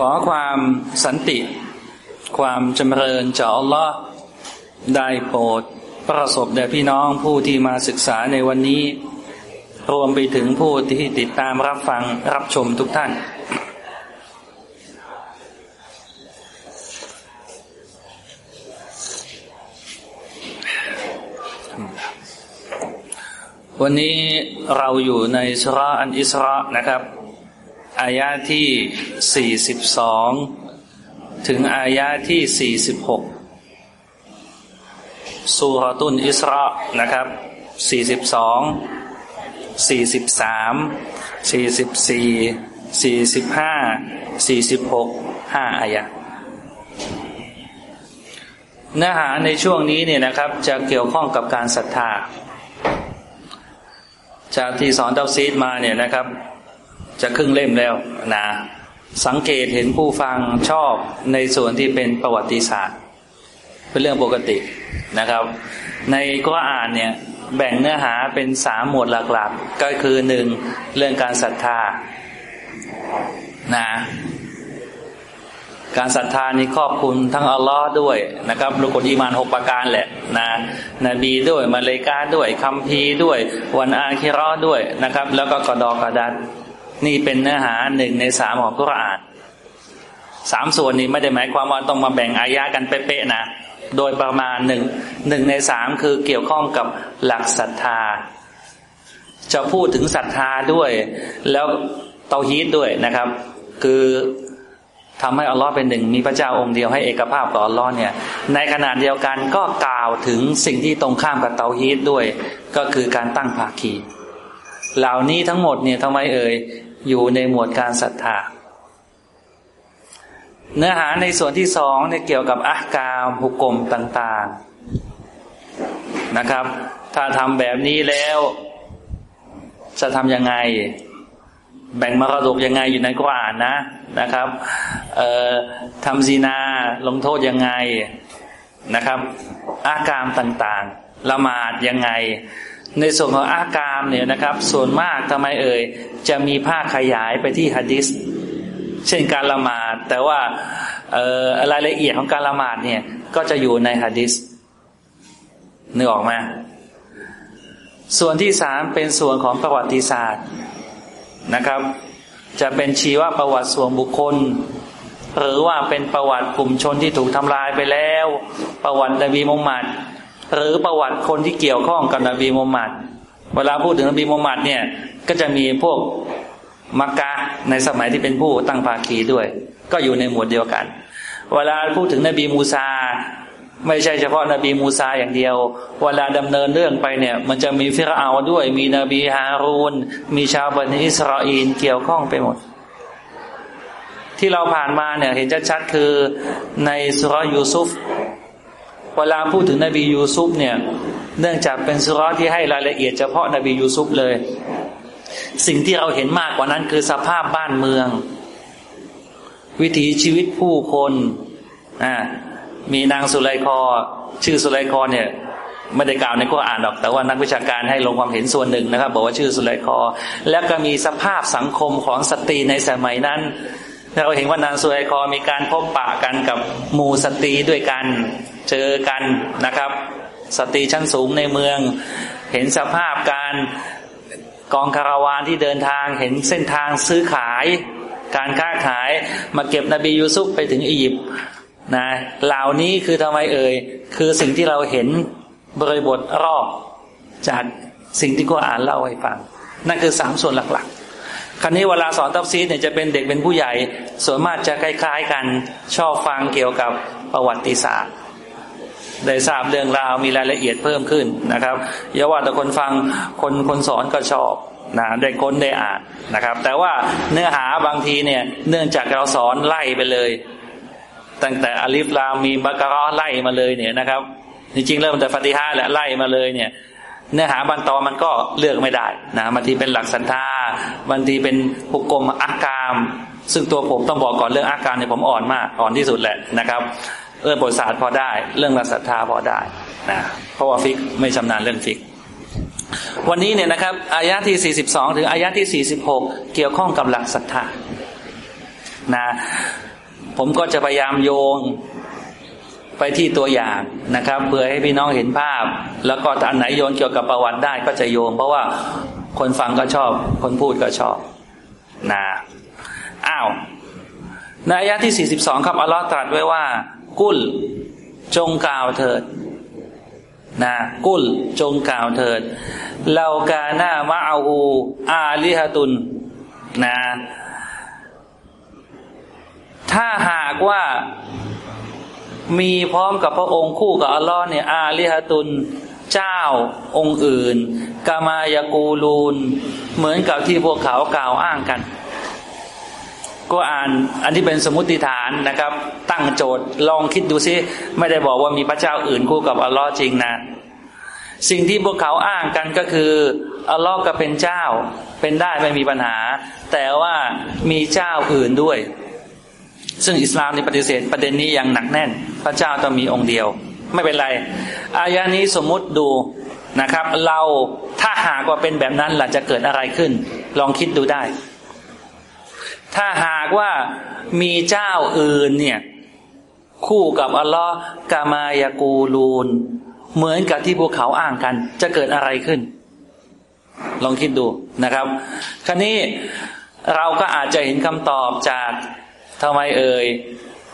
ขอความสันติ ความจำเริญจากอัลลอฮ์ได้โปรดประสบแด่พี่น้องผู้ที่มาศึกษาในวันนี้ รวมไปถึงผู้ที่ติดตามรับฟังรับชมทุกท่าน วันนี้เราอยู่ในสุราอันอิสระนะครับ อายาที่สี่สิบสองถึงอายาที่สี่สิบหกสุรตุนอิสระนะครับสี่สิบสองสี่สิบสามสี่สิบสี่สี่สิบห้าสี่สิบหกห้าอายะเนื้อหาในช่วงนี้เนี่ยนะครับ จะเกี่ยวข้องกับการศรัทธา จากที่สอนเตาซีดมาเนี่ยนะครับ จะครึ่งเล่มแล้วนะ สังเกตเห็นผู้ฟังชอบในส่วนที่เป็นประวัติศาสตร์ เป็นเรื่องปกตินะครับ ในก็อ่านเนี่ยแบ่งเนื้อหาเป็นสามหมวดหลักๆ ก็คือหนึ่งเรื่องการศรัทธานะการศรัทธานี่ครอบคุมทั้งอัลลอฮ์ด้วยนะครับรุกลอีมานหกประการแหละนะนบีด้วยมาเลกาด้วยคัมภีร์ด้วย วันอาคิรอด้วยนะครับ แล้วก็กอดอกระดัด นี่เป็นเนื้อหาหนึ่งในสามของกุรอานสามส่วนนี้ไม่ได้หมายความว่าต้องมาแบ่งอายะกันเป๊ะๆนะ โดยประมาณหนึ่งหนึ่งในสามคือเกี่ยวข้องกับหลักศรัทธา จะพูดถึงศรัทธาด้วย แล้วเตาฮีตด้วยนะครับ คือทำให้อัลลอฮ์เป็นหนึ่งมีพระเจ้าองค์เดียวให้เอกภาพต่ออัลลอฮ์เนี่ย ในขณะเดียวกันก็กล่าวถึงสิ่งที่ตรงข้ามกับเตาฮีตด้วย ก็คือการตั้งภาคี เหล่านี้ทั้งหมดเนี่ยทำไมเอ่ย อยู่ในหมวดการศรัทธา เนื้อหาในส่วนที่สองเนี่ยเกี่ยวกับอักามหุกกลมต่าง ๆนะครับ ถ้าทำแบบนี้แล้ว จะทำยังไง แบ่งมรดกยังไงอยู่ในกุรอานนะนะครับทำซีนาลงโทษยังไงนะครับ อากามต่างๆ ละหมาดยังไง ในส่วนของอากามเนี่ยนะครับ ส่วนมากทำไมเอ่ยจะมีภาคขยายไปที่ฮะดิษเช่นการละหมาด แต่ว่ารายละเอียดของการละหมาดเนี่ยก็จะอยู่ในฮะดิษนึกออกไหมส่วนที่สามเป็นส่วนของประวัติศาสตร์นะครับ จะเป็นชีวประวัติส่วนบุคคล หรือว่าเป็นประวัติกลุ่มชนที่ถูกทำลายไปแล้ว ประวัตินบีมุฮัมมัด หรือประวัติคนที่เกี่ยวข้องกับนบีมุฮัมมัดเวลาพูดถึงนบีมุฮัมมัดเนี่ย ก็จะมีพวกมักกะในสมัยที่เป็นผู้ตั้งภาคีด้วย ก็อยู่ในหมวดเดียวกัน เวลาพูดถึงนบีมูซา ไม่ใช่เฉพาะนบีมูซาอย่างเดียว เวลาดำเนินเรื่องไปเนี่ย มันจะมีฟิรเอาด้วย มีนบีฮารูนมีชาวบนีอิสราเอลเกี่ยวข้องไปหมด ที่เราผ่านมาเนี่ยเห็นชัดๆคือในซูเราะฮฺยูซุฟ เวลาพูดถึงนบียูซุฟเนี่ย เนื่องจากเป็นซูเราะฮฺที่ให้รายละเอียดเฉพาะนบียูซุฟเลย สิ่งที่เราเห็นมากกว่านั้นคือสภาพบ้านเมือง วิถีชีวิตผู้คนอ่ามีนางสุไลคอ ชื่อสุไลคอเนี่ยไม่ได้กล่าวในกุรอานหรอก แต่ว่านักวิชาการให้ลงความเห็นส่วนหนึ่งนะครับ บอกว่าชื่อสุไลคอ แล้วก็มีสภาพสังคมของสตรีในสมัยนั้น เราเห็นว่านางสุไลคอมีการพบปะกันกับหมู่สตรีด้วยกันเจอกันนะครับ สตรีชั้นสูงในเมือง เห็นสภาพการกองคาราวานที่เดินทาง เห็นเส้นทางซื้อขาย การค้าขายมาเก็บนบียูซุฟไปถึงอียิปต์นะเหล่านี้คือทำไมเอ่ยคือสิ่งที่เราเห็นบริบทรอบจากสิ่งที่ก็อ่านเล่าให้ฟัง นั่นคือสามส่วนหลักๆ ครั้นี้เวลาสอนตัฟซีดเนี่ยจะเป็นเด็กเป็นผู้ใหญ่ ส่วนมากจะคล้ายๆกันชอบฟังเกี่ยวกับประวัติศาสตร์ ได้ทราบเรื่องราวมีรายละเอียดเพิ่มขึ้นนะครับอย่าว่าแต่คนฟังคนคนสอนก็ชอบนะได้ค้นได้อ่านนะครับ แต่ว่าเนื้อหาบางทีเนี่ยเนื่องจากเราสอนไล่ไปเลย ตั้งแต่อลิฟลามมีมบะกอเราะฮฺไล่มาเลยเนี่ยนะครับ จริงๆเริ่มแต่ฟาติฮาแหละไล่มาเลยเนี่ย เนื้อหาบางตอนมันก็เลือกไม่ได้นะบางทีเป็นหลักสันทาบางทีเป็นหุกกลมอากาม ซึ่งตัวผมต้องบอกก่อนเรื่อง أحكام เนี่ยผมอ่อนมากอ่อนที่สุดแหละนะครับเรื่องประวัติศาสตร์พอได้ เรื่องหลักศรัทธาพอได้นะเพราะว่า فقه ไม่ชำนาญเรื่อง فقه วันนี้เนี่ยนะครับอายะที่ 42 ถึงอายะที่ 46 เกี่ยวข้องกับหลักศรัทธานะผมก็จะพยายามโยง ไปที่ตัวอย่างนะครับเพื่อให้พี่น้องเห็นภาพ แล้วก็อันไหนโยนเกี่ยวกับประวัติได้ก็จะโยง เพราะว่าคนฟังก็ชอบ คนพูดก็ชอบนะอ้าวในอายะที่ 42 ครับอัลลอฮ์ตรัสไว้ว่า กุลจงกล่าวเถิดนะกุลจงกล่าวเถิดเลากาหน้ามะอาหูอาลิฮตุนนะถ้าหากว่า มีพร้อมกับพระองค์คู่กับอัลลอฮ์เนี่ยอาลิฮะตุนเจ้าองค์อื่น กามายากูลูน เหมือนกับที่พวกเขากล่าวอ้างกัน ก็อ่านอันที่เป็นสมมติฐานนะครับ ตั้งโจทย์ลองคิดดูซิ ไม่ได้บอกว่ามีพระเจ้าอื่นคู่กับอัลลอฮ์จริงนะ สิ่งที่พวกเขาอ้างกันก็คืออัลลอฮ์ก็เป็นเจ้าเป็นได้ไม่มีปัญหา แต่ว่ามีเจ้าอื่นด้วย ซึ่งอิสลามในปฏิเสธประเด็นนี้อย่างหนักแน่น พระเจ้าต้องมีองค์เดียว ไม่เป็นไรอายานี้สมมุติดูนะครับ เราถ้าหากว่าเป็นแบบนั้นหล่ะจะเกิดอะไรขึ้น ลองคิดดูได้ ถ้าหากว่ามีเจ้าอื่นเนี่ย คู่กับอัลลอฮ์กามายากูลูน เหมือนกับที่พวกเขาอ้างกัน จะเกิดอะไรขึ้น ลองคิดดูนะครับ ครนี้เราก็อาจจะเห็นคำตอบจาก ทำไมเอ่ย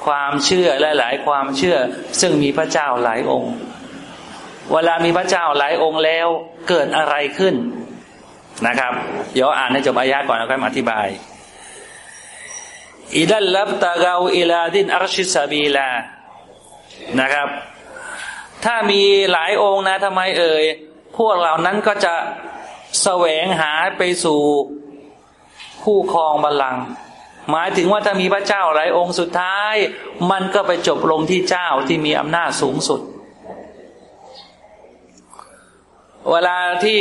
ความเชื่อและหลายความเชื่อ ซึ่งมีพระเจ้าหลายองค์ เวลามีพระเจ้าหลายองค์แล้วเกิดอะไรขึ้นนะครับ เดี๋ยวอ่านให้จบอายะก่อนแล้วค่อยมาอธิบายอิดัลลับตะเกาอิลาดินอัรชิสบีลานะครับ ถ้ามีหลายองค์นะทำไมเอ่ยพวกเหล่านั้นก็จะแสวงหาไปสู่ผู้ครองบัลลังก์ หมายถึงว่าถ้ามีพระเจ้าหลายองค์สุดท้าย มันก็ไปจบลงที่เจ้าที่มีอำนาจสูงสุด เวลาที่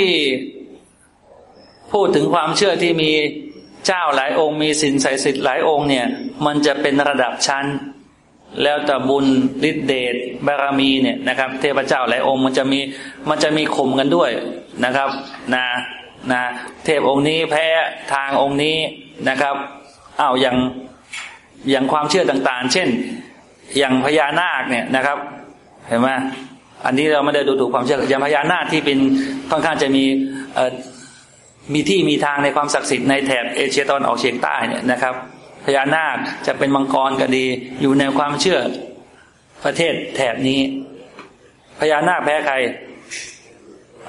พูดถึงความเชื่อที่มีเจ้าหลายองค์ มีสินใส่สิทธิ์หลายองค์เนี่ย มันจะเป็นระดับชั้น แล้วแต่บุญฤทธิเดชบารมีเนี่ยนะครับ เทพเจ้าหลายองค์มันจะมีมันจะมีข่มกันด้วยนะครับนะนะเทพองค์นี้แพ้ทางองค์นี้นะครับ อ้าวอย่างอย่างความเชื่อต่างๆ เช่น อย่างพญานาคเนี่ยนะครับ เห็นไหมอันนี้เราไม่ได้ดูถูกความเชื่ออย่างพญานาคที่เป็นค่อนข้างจะมีเอ่อมีที่มีทางในความศักดิ์สิทธิ์ในแถบเอเชียตอนออกเฉียงใต้เนี่ยนะครับพญานาคจะเป็นมังกรก็ดีอยู่ในความเชื่อประเทศแถบนี้พญานาคแพ้ใคร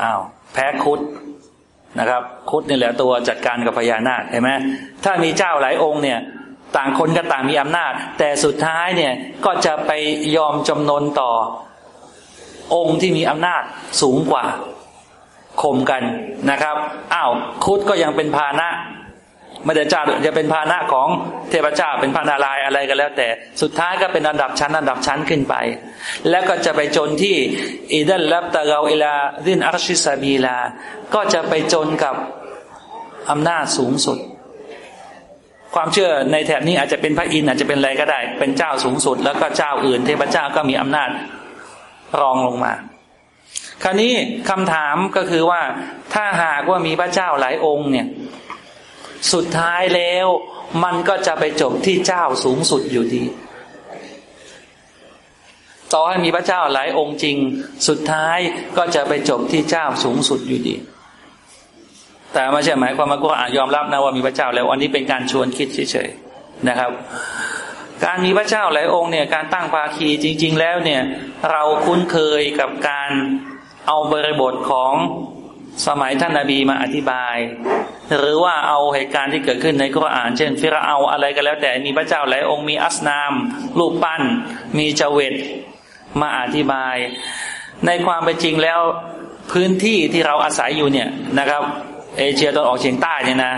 อ้าวแพ้คุด นะครับ คุดนี่แหละตัวจัดการกับพญานาคเห็นไหมถ้ามีเจ้าหลายองค์เนี่ย ต่างคนก็ต่างมีอำนาจ แต่สุดท้ายเนี่ยก็จะไปยอมจำนนต่อองค์ที่มีอำนาจสูงกว่าข่มกันนะครับอ้าวคุดก็ยังเป็นพานะ ไม่ได้เจ้าจะเป็นพานะของเทพเจ้าเป็นพานาลายอะไรก็แล้ว แต่สุดท้ายก็เป็นอันดับชั้นอันดับชั้นขึ้นไป แล้วก็จะไปจนที่อิดัลลับตะเกาอิลาดินอัรชิสบีลา ก็จะไปจนกับอำนาจสูงสุด ความเชื่อในแถบนี้อาจจะเป็นพระอินอาจจะเป็นอะไรก็ได้ เป็นเจ้าสูงสุด แล้วก็เจ้าอื่น เทพเจ้าก็มีอำนาจรองลงมา คราวนี้คำถามก็คือว่าถ้าหากว่ามีพระเจ้าหลายองค์เนี่ย สุดท้ายแล้ว มันก็จะไปจบที่เจ้าสูงสุดอยู่ดี ต่อให้มีพระเจ้าหลายองค์จริง สุดท้ายก็จะไปจบที่เจ้าสูงสุดอยู่ดี แต่ไม่ใช่หมายความว่าก็อ่ายอมรับนะว่ามีพระเจ้าแล้ว อันนี้เป็นการชวนคิดเฉยๆนะครับ การมีพระเจ้าหลายองค์เนี่ยการตั้งภาคีจริง ๆ แล้วเนี่ย เราคุ้นเคยกับการเอาบริบทของ สมัยท่านนาบีมาอธิบาย หรือว่าเอาเหตุการณ์ที่เกิดขึ้นในกุรอาน เช่น ฟิราเอาอะไรก็แล้วแต่มีพระเจ้าหลายองค์มีอัสนามรูปปั้น มีเจเวตมาอธิบาย ในความเป็นจริงแล้วพื้นที่ที่เราอาศัยอยู่เนี่ยนะครับ เอเชียตอนออกเฉียงใต้เนี่ยนะ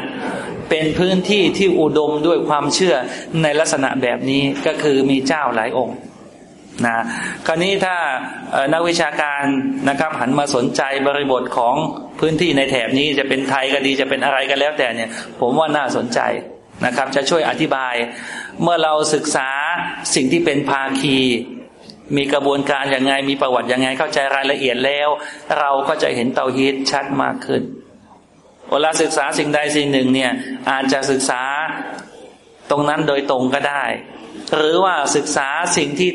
เป็นพื้นที่ที่อุดมด้วยความเชื่อในลักษณะแบบนี้ก็คือมีเจ้าหลายองค์ นะคราวนี้ถ้านักวิชาการนะครับ หันมาสนใจบริบทของพื้นที่ในแถบนี้จะเป็นไทยก็ดีจะเป็นอะไรก็แล้วแต่เนี่ย ผมว่าน่าสนใจนะครับ จะช่วยอธิบาย เมื่อเราศึกษาสิ่งที่เป็นภาคีมีกระบวนการอย่างไง มีประวัติอยังไง เข้าใจรายละเอียดแล้ว เราก็จะเห็นเตาฮีตชัดมากขึ้น เวลาศึกษาสิ่งใดสิ่งหนึ่งเนี่ย อาจจะศึกษาตรงนั้นโดยตรงก็ได้ หรือว่าศึกษาสิ่งที่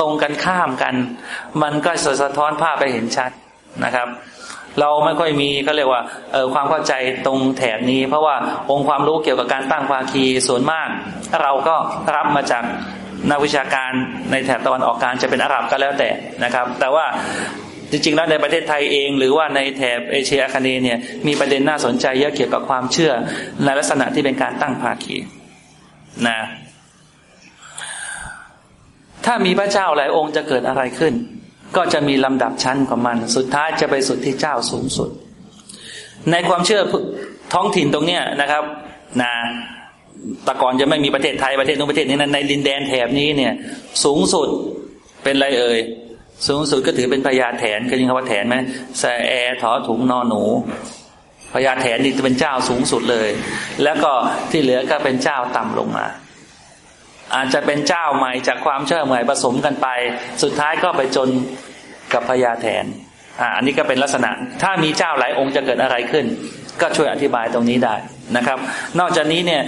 ตรงกันข้ามกัน มันก็สะท้อนภาพไปเห็นชัดนะครับ เราไม่ค่อยมีเขาเรียกว่าความเข้าใจตรงแถบนี้ เพราะว่าองค์ความรู้เกี่ยวกับการตั้งภาคีส่วนมาก เราก็รับมาจากนักวิชาการในแถบตะวันออกกลางจะเป็นอาหรับก็แล้วแต่นะครับ แต่ว่าจริงๆแล้วในประเทศไทยเอง หรือว่าในแถบเอเชียอาคเนย์เนี่ยมีประเด็นน่าสนใจเยอะเกี่ยวกับความเชื่อในลักษณะที่เป็นการตั้งภาคีนะ ถ้ามีพระเจ้าหลายองค์จะเกิดอะไรขึ้น ก็จะมีลำดับชั้นของมัน สุดท้ายจะไปสุดที่เจ้าสูงสุด ในความเชื่อท้องถิ่นตรงเนี้ยนะครับนะแต่ก่อนจะไม่มีประเทศไทยประเทศนู้นประเทศนี้นในดินแดนแถบนี้เนี่ย สูงสุดเป็นไรเอ่ยสูงสุดก็ถือเป็นพญาแถนเคยยินคำว่าแถนไหมแสแอถอถุงนอหนูพญาแถนนี่จะเป็นเจ้าสูงสุดเลย แล้วก็ที่เหลือก็เป็นเจ้าต่ำลงมา อาจจะเป็นเจ้าใหม่จากความเชื่อใหม่ผสมกันไป สุดท้ายก็ไปจนกับพญาแทนอ่าอันนี้ก็เป็นลักษณะ ถ้ามีเจ้าหลายองค์จะเกิดอะไรขึ้น ก็ช่วยอธิบายตรงนี้ได้นะครับ นอกจากนี้เนี่ย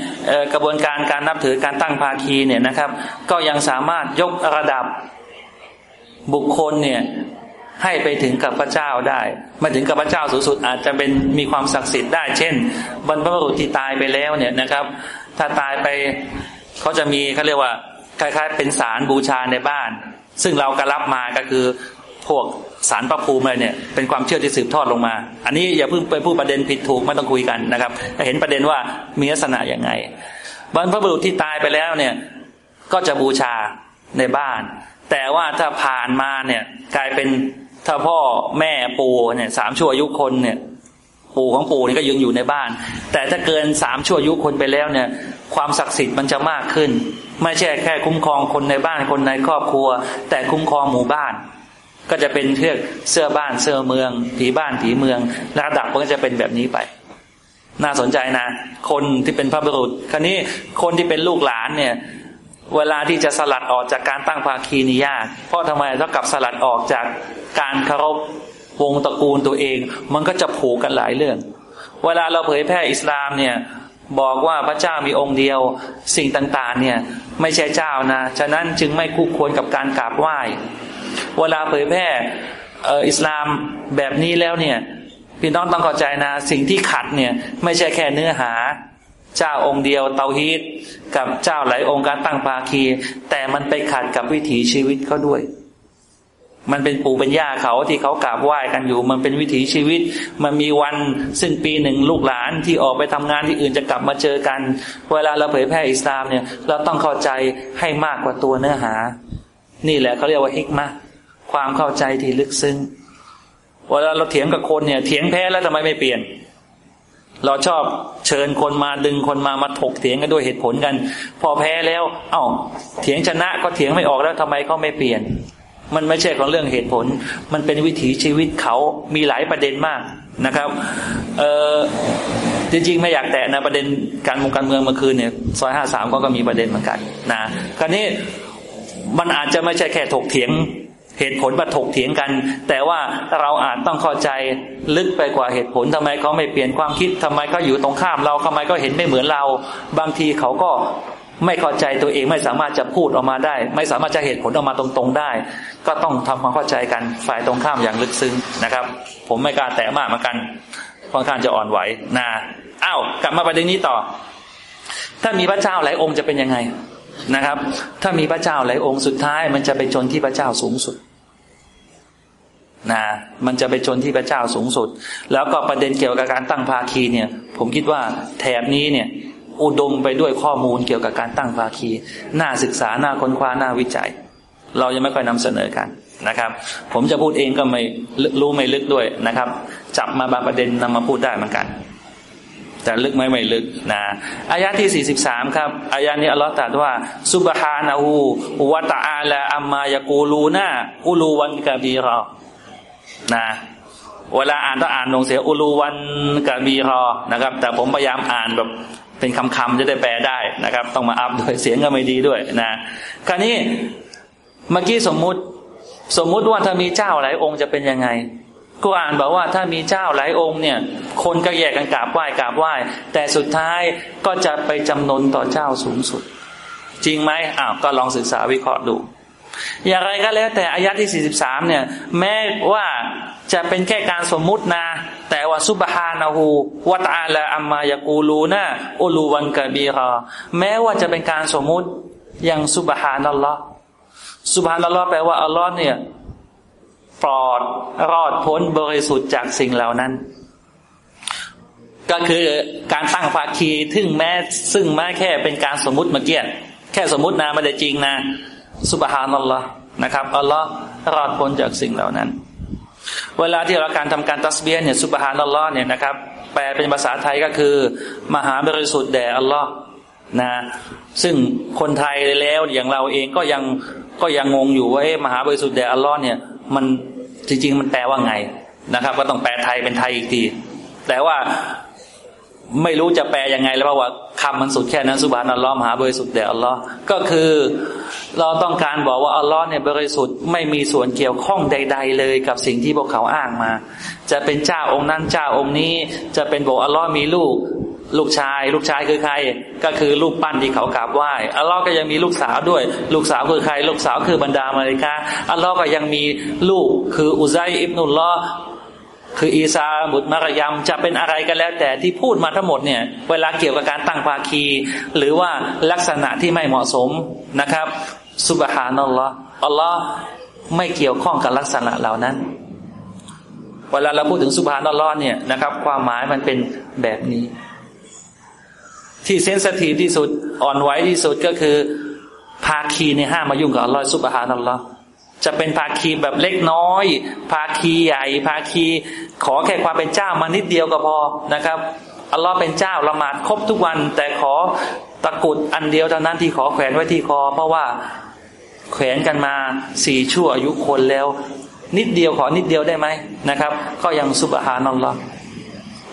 กระบวนการการนับถือการตั้งภาคีเนี่ยนะครับ ก็ยังสามารถยกระดับบุคคลเนี่ยให้ไปถึงกับพระเจ้าได้มาถึงกับพระเจ้าสูงสุดอาจจะเป็นมีความศักดิ์สิทธิ์ได้ เช่น บรรพบุรุษที่ตายไปแล้วเนี่ยนะครับ ถ้าตายไป เขาจะมีเขาเรียกว่าคล้ายๆ เป็นสารบูชาในบ้าน ซึ่งเราก็รับมาก็คือพวกสารพระภูมิอะไรเนี่ยเป็นความเชื่อที่สืบทอดลงมา อันนี้อย่าเพิ่งไปพูดประเด็นผิดถูกไม่ต้องคุยกันนะครับเห็นประเด็นว่ามีลักษณะอย่างไงบรรพบุรุษที่ตายไปแล้วเนี่ยก็จะบูชาในบ้าน แต่ว่าถ้าผ่านมาเนี่ยกลายเป็นถ้าพ่อแม่ปู่เนี่ยสามชั่วอายุคนเนี่ยปู่ของปู่นี่ก็ยังอยู่ในบ้าน แต่ถ้าเกินสามชั่วอายุคนไปแล้วเนี่ย ความศักดิ์สิทธิ์มันจะมากขึ้น ไม่ใช่แค่คุ้มครองคนในบ้านคนในครอบครัว แต่คุ้มครองหมู่บ้าน ก็จะเป็นเทือกเสื้อบ้านเสื้อเมือง ผีบ้านผีเมืองระดับมันก็จะเป็นแบบนี้ไป น่าสนใจนะ คนที่เป็นพระบุรุษคราวนี้คนที่เป็นลูกหลานเนี่ย เวลาที่จะสลัดออกจากการตั้งภาคีนิยากเพราะทำไมต้องกลับสลัดออกจากการเคารพวงตระกูลตัวเอง มันก็จะผูกกันหลายเรื่อง เวลาเราเผยแพร่อิสลามเนี่ย บอกว่าพระเจ้ามีองค์เดียวสิ่งต่างๆ เนี่ย ไม่ใช่เจ้านะ ฉะนั้นจึงไม่คู่ควรกับการกราบไหว้ เวลาเผยแพร่อิสลามแบบนี้แล้วเนี่ยพี่น้องต้องเข้าใจนะ สิ่งที่ขัดเนี่ย ไม่ใช่แค่เนื้อหา เจ้าองค์เดียวเตาฮีตกับเจ้าหลายองค์การตั้งภาคี แต่มันไปขัดกับวิถีชีวิตเขาด้วย มันเป็นปู่เป็นย่าเขาที่เขากราบไหว้กันอยู่ มันเป็นวิถีชีวิต มันมีวันซึ่งปีหนึ่งลูกหลานที่ออกไปทำงานที่อื่นจะกลับมาเจอกัน เวลาเราเผยแพร่อิสลามเนี่ย เราต้องเข้าใจให้มากกว่าตัวเนื้อหา นี่แหละเขาเรียกว่าฮิกมาความเข้าใจที่ลึกซึ้งเวลาเราเถียงกับคนเนี่ยเถียงแพ้แล้วทำไมไม่เปลี่ยน เราชอบเชิญคนมาดึงคนมามาถกเถียงกันด้วยเหตุผลกัน พอแพ้แล้ว เอา้าเถียงชนะก็เถียงไม่ออกแล้วทำไมเขาไม่เปลี่ยน มันไม่ใช่ของเรื่องเหตุผล มันเป็นวิถีชีวิตเขามีหลายประเด็นมากนะครับเออจริงๆ ไม่อยากแตะนะประเด็นการมุงการเมืองเมื่อคืนเนี่ยซอยห้าสามก็ก็มีประเด็นเหมือนกันนะคราวนี้มันอาจจะไม่ใช่แค่ถกเถียงเหตุผลมาถกเถียงกัน แต่ว่าเราอาจต้องเข้าใจลึกไปกว่าเหตุผลทำไมเขาไม่เปลี่ยนความคิดทำไมเขาอยู่ตรงข้ามเราทำไมก็เห็นไม่เหมือนเรา บางทีเขาก็ ไม่เข้าใจตัวเองไม่สามารถจะพูดออกมาได้ ไม่สามารถจะเหตุผลออกมาตรงๆได้ ก็ต้องทำความเข้าใจกันฝ่ายตรงข้ามอย่างลึกซึ้งนะครับ ผมไม่กล้าแตะมากเหมือนกันค่อนข้างจะอ่อนไหวนะอ้าวกลับมาประเด็นนี้ต่อ ถ้ามีพระเจ้าหลายองค์จะเป็นยังไงนะครับ ถ้ามีพระเจ้าหลายองค์สุดท้าย มันจะไปจนที่พระเจ้าสูงสุดนะมันจะไปจนที่พระเจ้าสูงสุด แล้วก็ประเด็นเกี่ยวกับการตั้งภาคีเนี่ย ผมคิดว่าแถบนี้เนี่ย อุดมไปด้วยข้อมูลเกี่ยวกับการตั้งภาคี น่าศึกษา น่าค้นคว้า น่าวิจัย เรายังไม่ค่อยนำเสนอกันนะครับ ผมจะพูดเองก็ไม่รู้ไม่ลึกด้วยนะครับ จับมาบางประเด็นนำมาพูดได้เหมือนกัน แต่ลึกไหมไม่ลึกนะอายะที่ 43 ครับอายะนี้อัลลอฮฺตรัสว่าซุบฮานะฮูวะตะอาลาอัมมายะกูลูนาอุลูวันกะบีรอนะเวลาอ่านต้องอ่านลงเสียอุลูวันกะบีรอนะครับ แต่ผมพยายามอ่านแบบ เป็นคำๆจะได้แปลได้นะครับ ต้องมาอัพด้วยเสียงก็ไม่ดีด้วยนะคราวนี้เมื่อกี้สมมุติสมมุติว่าถ้ามีเจ้าหลายองค์จะเป็นยังไงกูอ่านบอกว่าถ้ามีเจ้าหลายองค์เนี่ย คนก็แยกกันกราบไหว้กราบไหว้ แต่สุดท้ายก็จะไปจำนนต่อเจ้าสูงสุด จริงไหมอ้าวก็ลองศึกษาวิเคราะห์ดู อย่างไรก็แล้วแต่อายะที่ 43 เนี่ย แม้ว่าจะเป็นแค่การสมมุตินะ แต่ว่าซุบฮานะฮูวะตาละอัมมายากูลูนะอุลูวันกะบีรอแม้ว่าจะเป็นการสมมุติอย่างซุบฮานัลลอฮ์ซุบฮานัลลอฮ์แปลว่าอัลลอฮ์เนี่ยปลอดรอดพ้นบริสุทธิ์จากสิ่งเหล่านั้น ก็คือการตั้งภาคีทึ่งแม้ซึ่งแม้แค่เป็นการสมมุติเมื่อกี้แค่สมมุตินะไม่ได้จริงนะ สุบฮานัลลอฮ์นะครับอัลลอฮ์รอดพ้นจากสิ่งเหล่านั้น เวลาที่เราการทำการตัสเบียเนี่ยสุบฮานัลลอฮ์เนี่ยนะครับ แปลเป็นภาษาไทยก็คือ มหาบริสุทธิ์แด่อัลลอฮ์นะซึ่งคนไทยแล้วอย่างเราเองก็ยังก็ยังงงอยู่ว่ามหาบริสุทธิ์แด่อัลลอฮ์เนี่ยมันจริง ๆ มันแปลว่าไงนะครับ ก็ต้องแปลไทยเป็นไทยอีกทีแต่ว่า ไม่รู้จะแปลยังไงแล้วเพราะว่าคำมันสุดแค่นั้นสุบานอัลลอฮ์มหาบริสุทธิ์แด่อัลลอฮ์ก็คือเราต้องการบอกว่าอัลลอฮ์เนี่ยบริสุทธิ์ไม่มีส่วนเกี่ยวข้องใด ๆ เลยกับสิ่งที่พวกเขาอ้างมา จะเป็นเจ้าองค์นั้นเจ้าองค์นี้ จะเป็นบอกอัลลอฮ์มีลูก ลูกชาย ลูกชายคือใคร ก็คือลูกปั้นที่เขากราบไหว้อัลลอฮ์ก็ยังมีลูกสาวด้วย ลูกสาวคือใคร ลูกสาวคือบรรดามาริกาอัลลอฮ์ก็ยังมีลูกคืออุซัยอิบนุลลอ คืออีซาบุตรมารยมจะเป็นอะไรก็แล้ว แต่ที่พูดมาทั้งหมดเนี่ย เวลาเกี่ยวกับการตั้งภาคี หรือว่าลักษณะที่ไม่เหมาะสมนะครับสุบฮานัลลอฮ์อัลลอฮ์ไม่เกี่ยวข้องกับลักษณะเหล่านั้น เวลาเราพูดถึงสุบฮานัลลอฮ์เนี่ยนะครับ ความหมายมันเป็นแบบนี้ ที่เซนสทีฟที่สุดอ่อนไหวที่สุดก็คือ ภาคีในห้ามมายุ่งกับอัลลอฮฺสุบฮานัลลอฮ์จะเป็นภาคีแบบเล็กน้อย ภาคีใหญ่ ภาคี ขอแค่ความเป็นเจ้ามานิดเดียวก็พอนะครับอัลลอฮ์เป็นเจ้าละหมาดครบทุกวัน แต่ขอตะกุดอันเดียวเท่านั้นที่ขอแขวนไว้ที่คอ เพราะว่าแขวนกันมาสี่ชั่วอายุคนแล้ว นิดเดียวขอนิดเดียวได้ไหมนะครับ ก็ยังสุบฮานัลลอฮ์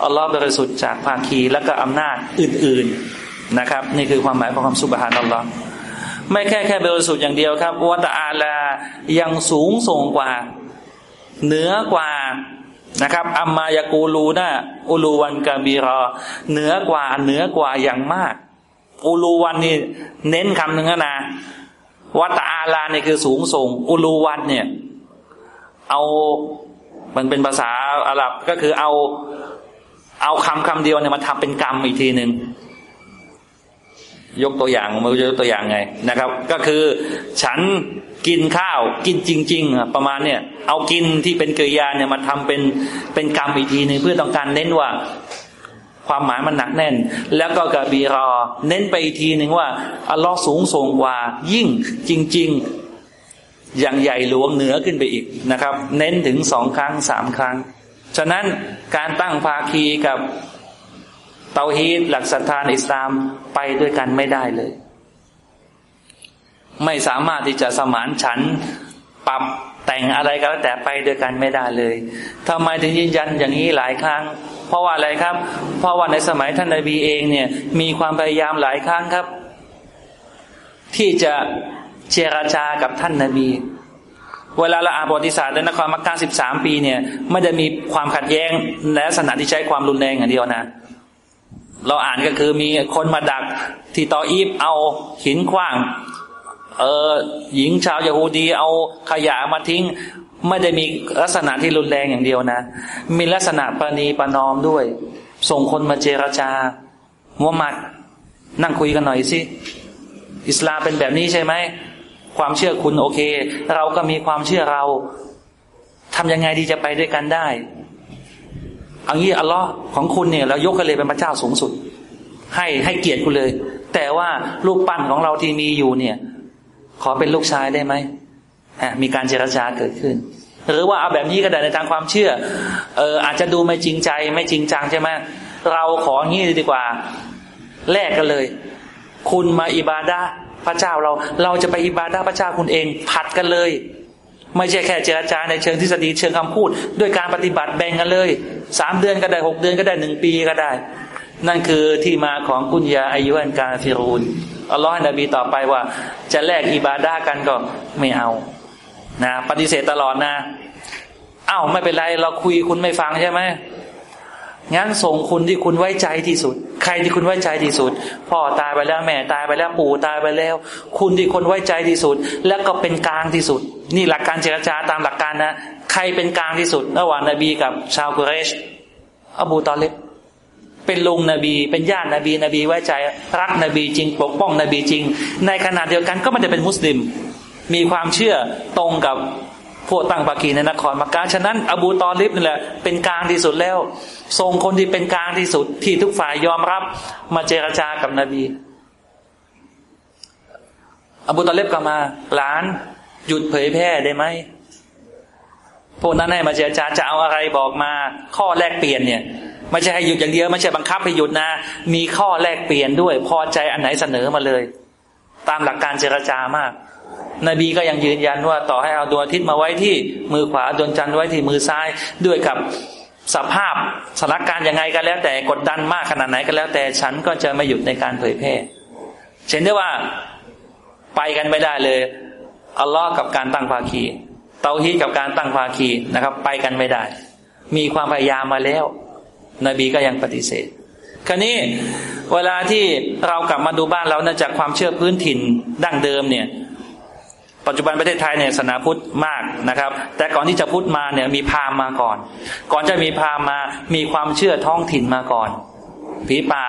อัลลอฮ์บริสุทธิ์จากภาคีและก็อำนาจอื่น ๆนะครับ นี่คือความหมายของคำสุบฮานัลลอฮ์ไม่แค่แค่บริสุทธิ์อย่างเดียวครับวัตอาลายังสูงส่งกว่า เหนือกว่า นะครับอัมมายากูลูนะอูลูวันกาบีรอเหนือกว่าเหนือกว่าอย่างมากอูลูวันนี่เน้นคำหนึ่งนะวัตอาลาเนี่ยคือสูงส่งอูลูวันเนี่ย เอามันเป็นภาษาอาหรับก็คือเอา เอาคำคำเดียวเนี่ยมาทำเป็นกรรมอีกทีหนึ่ง ยกตัวอย่างมือยกตัวอย่างไงนะครับ ก็คือฉันกินข้าวกินจริง ๆ ประมาณเนี่ยเอากินที่เป็นกริยาเนี่ยมาทำเป็นเป็นกรรมอีกทีหนึ่งเพื่อต้องการเน้นว่า ความหมายมันหนักแน่น แล้วก็กะบีรอ เน้นไปอีกทีหนึ่งว่าอัลลอฮ์สูงส่งกว่ายิ่งจริง ๆ อย่างใหญ่หลวงเหนือขึ้นไปอีกนะครับ เน้นถึงสองครั้งสามครั้ง ฉะนั้นการตั้งภาคีกับ เตาฮีดหลักศรัทธาอิสลามไปด้วยกันไม่ได้เลย ไม่สามารถที่จะสมานฉันปรับแต่งอะไรก็แล้วแต่ไปด้วยกันไม่ได้เลยทำไมถึงยืนยันอย่างนี้หลายครั้ง เพราะว่าอะไรครับ เพราะว่าในสมัยท่านนบีเองเนี่ยมีความพยายามหลายครั้งครับ ที่จะเจราจากับท่านนบี เวลาเราอ่านประวัติศาสตร์ในนครมักกะสิบสามปีเนี่ยไม่ได้มีความขัดแย้งและลักษณะที่ใช้ความรุนแรงอย่างเดียวนะ เราอ่านก็คือมีคนมาดักที่ตออีฟเอาหินขว้าง เออหญิงชาวยาฮูดีเอาขยะมาทิ้ง ไม่ได้มีลักษณะที่รุนแรงอย่างเดียวนะ มีลักษณะปณีปนอมด้วย ส่งคนมาเจรจามุฮัมมัดนั่งคุยกันหน่อยสิอิสลามเป็นแบบนี้ใช่ไหมความเชื่อคุณโอเค เราก็มีความเชื่อเราทำยังไงดีจะไปด้วยกันได้ อังนี้อัลลอฮ์ของคุณเนี่ยเรายกกันเลยเป็นพระเจ้าสูงสุด ให้ให้เกียรติคุณเลย แต่ว่าลูกปั้นของเราที่มีอยู่เนี่ย ขอเป็นลูกชายได้ไหมมีการเจรจาเกิดขึ้น หรือว่าเอาแบบนี้ก็ได้ในทางความเชื่อเอออาจจะดูไม่จริงใจไม่จริงจังใช่ไหมเราของี้ดีกว่าแลกกันเลย คุณมาอิบาดาพระเจ้าเรา เราจะไปอิบาดาพระเจ้าคุณเองผัดกันเลย ไม่ใช่แค่เจรจาในเชิงทฤษฎีเชิงคำพูด ด้วยการปฏิบัติแบ่งกันเลยสามเดือนก็ได้หกเดือนก็ได้หนึ่งปีก็ได้ นั่นคือที่มาของกุญยาอายุอันการฟิรูนอัลลอฮ์นบีต่อไปว่า จะแลกอิบาดากันก็ไม่เอานะปฏิเสธตลอดนะอ้าวไม่เป็นไรเราคุยคุณไม่ฟังใช่ไหม งั้นส่งคุณที่คุณไว้ใจที่สุด ใครที่คุณไว้ใจที่สุด พ่อตายไปแล้วแม่ตายไปแล้วปู่ตายไปแล้ว คุณที่คนไว้ใจที่สุด แล้วก็เป็นกลางที่สุด นี่หลักการเจรจาตามหลักการนะ ใครเป็นกลางที่สุด ระหว่างนบีกับชาวกุเรช อบูตอเลบเป็นลุงนบี เป็นญาตินบี นบีไว้ใจรักนบีจริง ปกป้องนบีจริง ในขณะเดียวกันก็ไม่ได้เป็นมุสลิม มีความเชื่อตรงกับ พวกตั้งปากีในนครมักกะฉะนั้นอบูตอลิบนี่แหละเป็นกลางที่สุดแล้วทรงคนที่เป็นกลางที่สุดที่ทุกฝ่ายยอมรับ มาเจรจากับนบี อบูตอลิบก็มาหลานหยุดเผยแพร่ได้ไหมพวกนั้นให้มาเจรจาจะเอาอะไรบอกมา ข้อแลกเปลี่ยนเนี่ยไม่ใช่ให้หยุดอย่างเดียวไม่ใช่บังคับให้หยุดนะ มีข้อแลกเปลี่ยนด้วย พอใจอันไหนเสนอมาเลย ตามหลักการเจรจามาก นบีก็ยังยืนยันว่าต่อให้เอาดวงอาทิตย์มาไว้ที่มือขวาดวงจันทร์ไว้ที่มือซ้ายด้วยกับสภาพสถานการณ์ยังไงก็แล้ว แต่กดดันมากขนาดไหนก็แล้ว แต่ฉันก็จะไม่หยุดในการเผยแพร่เช่นได้ว่าไปกันไม่ได้เลยอัลลอฮ์กับการตั้งภาคี เตาฮีกับการตั้งภาคีนะครับ ไปกันไม่ได้ มีความพยายามมาแล้ว นบีก็ยังปฏิเสธคราวนี้เวลาที่เรากลับมาดูบ้านเราเนื่องจากความเชื่อพื้นถิ่นดั้งเดิมเนี่ย ปัจจุบันประเทศไทยเนี่ยศาสนาพุทธมากนะครับ แต่ก่อนที่จะพุทธมาเนี่ยมีพราหมณ์มาก่อน ก่อนจะมีพราหมณ์มามีความเชื่อท้องถิ่นมาก่อน ผีป่า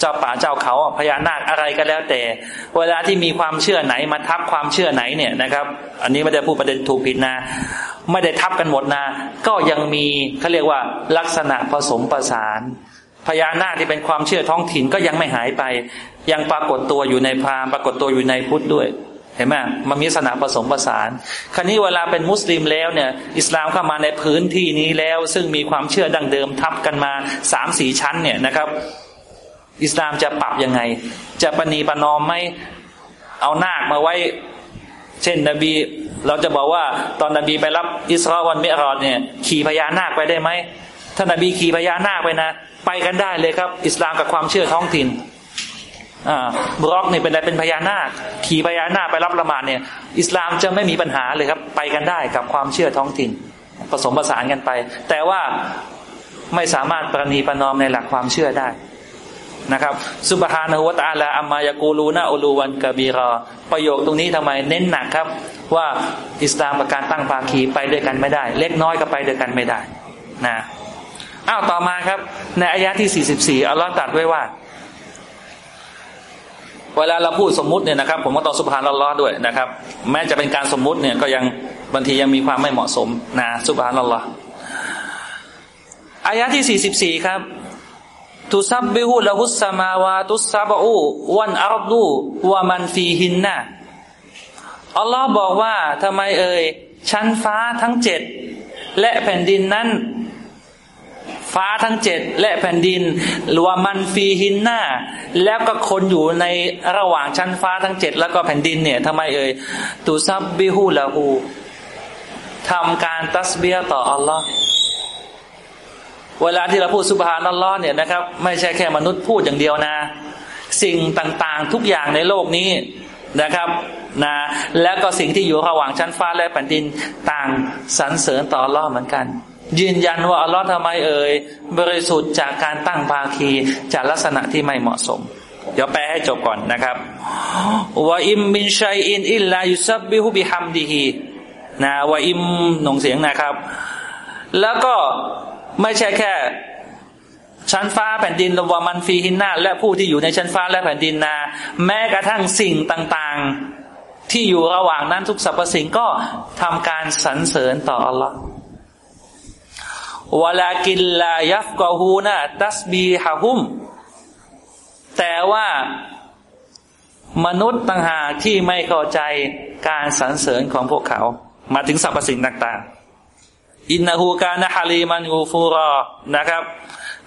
เจ้าป่าเจ้าเขาพญานาคอะไรก็แล้วแต่ เวลาที่มีความเชื่อไหนมาทับความเชื่อไหนเนี่ยนะครับ อันนี้ไม่ได้พูดประเด็นถูกผิดนะ ไม่ได้ทับกันหมดนะ ก็ยังมีเขาเรียกว่าลักษณะผสมประสานพญานาคที่เป็นความเชื่อท้องถิ่นก็ยังไม่หายไป ยังปรากฏตัวอยู่ในพราหมณ์ปรากฏตัวอยู่ในพุทธด้วย เห็นไหมมันมีศาสนาผสมผสาน คราวนี้เวลาเป็นมุสลิมแล้วเนี่ย อิสลามเข้ามาในพื้นที่นี้แล้ว ซึ่งมีความเชื่อดั้งเดิมทับกันมาสามสี่ชั้นเนี่ยนะครับ อิสลามจะปรับยังไง จะปณีปนอมไหมเอานาคมาไว้ เช่นนบี เราจะบอกว่าตอนนบีไปรับอิสราวันเมรอดเนี่ย ขี่พญานาคไปได้ไหมถ้านบีขี่พญานาคไปนะ ไปกันได้เลยครับ อิสลามกับความเชื่อท้องถิ่น บล็อกนี่เป็นอะไรเป็นพญานาคขี่พญานาคไปรับละหมาดเนี่ย อิสลามจะไม่มีปัญหาเลยครับ ไปกันได้กับความเชื่อท้องถิ่น ผสมผสานกันไป แต่ว่าไม่สามารถประนีประนอมในหลักความเชื่อได้นะครับสุบฮานะฮุวตาลาอัมมายากูลูนาอูลูวันกบีรอประโยคตรงนี้ทำไมเน้นหนักครับ ว่าอิสลามกับการตั้งภาคีไปด้วยกันไม่ได้ เล็กน้อยก็ไปด้วยกันไม่ได้นะอ้าวต่อมาครับ ในอายะที่ 44อัลลอฮ์ตรัสไว้ว่า เวลาเราพูดสมมุติเนี่ยนะครับ ผมก็ต้องสุภาพล้อด้วยนะครับ แม้จะเป็นการสมมุติเนี่ยก็ยังบางทียังมีความไม่เหมาะสมนะสุภาพล้ออายะที่สี่สิบสี่ครับทุซับบิฮุละฮุสมาวาตุสซาบอูวันอารดูวามันฟีหินนะอัลลอฮ์บอกว่าทำไมเอ่ยชั้นฟ้าทั้งเจ็ดและแผ่นดินนั้น ฟ้าทั้งเจ็ดและแผ่นดินรวมมันฟีหินหน้า แล้วก็คนอยู่ในระหว่างชั้นฟ้าทั้งเจ็ดแล้วก็แผ่นดินเนี่ยทำไมเอ่ยตูซับบิฮูละฮูทำการตัสเบียต่ออัลลอฮ์เวลาที่เราพูดสุบฮานัลลอฮ์เนี่ยนะครับ ไม่ใช่แค่มนุษย์พูดอย่างเดียวนะ สิ่งต่างๆทุกอย่างในโลกนี้นะครับนะแล้วก็สิ่งที่อยู่ระหว่างชั้นฟ้าและแผ่นดินต่างสรรเสริญต่ออัลลอฮ์เหมือนกัน ยืนยันว่าอัลลอฮ์ทำไมเอ่ยบริสุทธิ์จากการตั้งภาคีจากลักษณะที่ไม่เหมาะสม เดี๋ยวแปลให้จบก่อนนะครับوإن من شيء إلا يسبح بحمده นะ وإن من شيء นะครับ แล้วก็ไม่ใช่แค่ ชั้นฟ้าแผ่นดิน ومن فيهن และผู้ที่อยู่ในชั้นฟ้าและแผ่นดินนา แม้กระทั่งสิ่งต่างๆ ที่อยู่ระหว่างนั้นทุกสรรพสิ่งก็ทำการสรรเสริญต่ออัลลอฮ์ วลากินลายัฟกอฮูนะตัสบีฮะฮุม แต่ว่ามนุษย์ต่างหากที่ไม่เข้าใจการสรรเสริญของพวกเขา มาถึงสรรพสิ่งต่าง ๆ อินนาฮูกานะฮาลีมันอูฟูรอนะครับ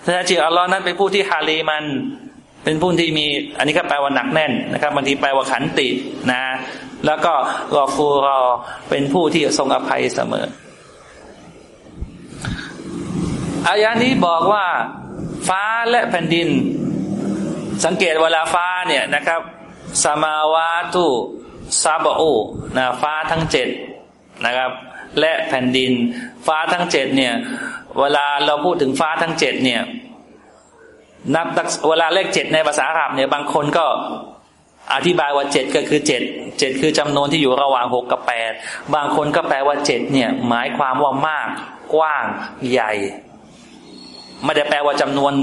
แท้จริงอัลลอฮ์นั้นเป็นผู้ที่ฮาลีมัน เป็นผู้ที่มี อันนี้ก็แปลว่าหนักแน่นนะครับบางทีแปลว่าขันตินะ แล้วก็รอฟูรอเป็นผู้ที่ทรงอภัยเสมอ อายานี้บอกว่าฟ้าและแผ่นดิน สังเกตเวลาฟ้าเนี่ยนะครับสมาวาตุซาบอูนะฟ้าทั้งเจ็ดนะครับ และแผ่นดิน ฟ้าทั้งเจ็ดเนี่ย เวลาเราพูดถึงฟ้าทั้งเจ็ดเนี่ย นับเวลาเลขเจ็ดในภาษาอาหรับเนี่ย บางคนก็อธิบายว่าเจ็ดก็คือเจ็ดเจ็ดคือจำนวนที่อยู่ระหว่างหกกับแปดบางคนก็แปลว่าเจ็ดเนี่ย หมายความว่ามาก กว้างใหญ่ ไม่ได้แปลว่าจำนวน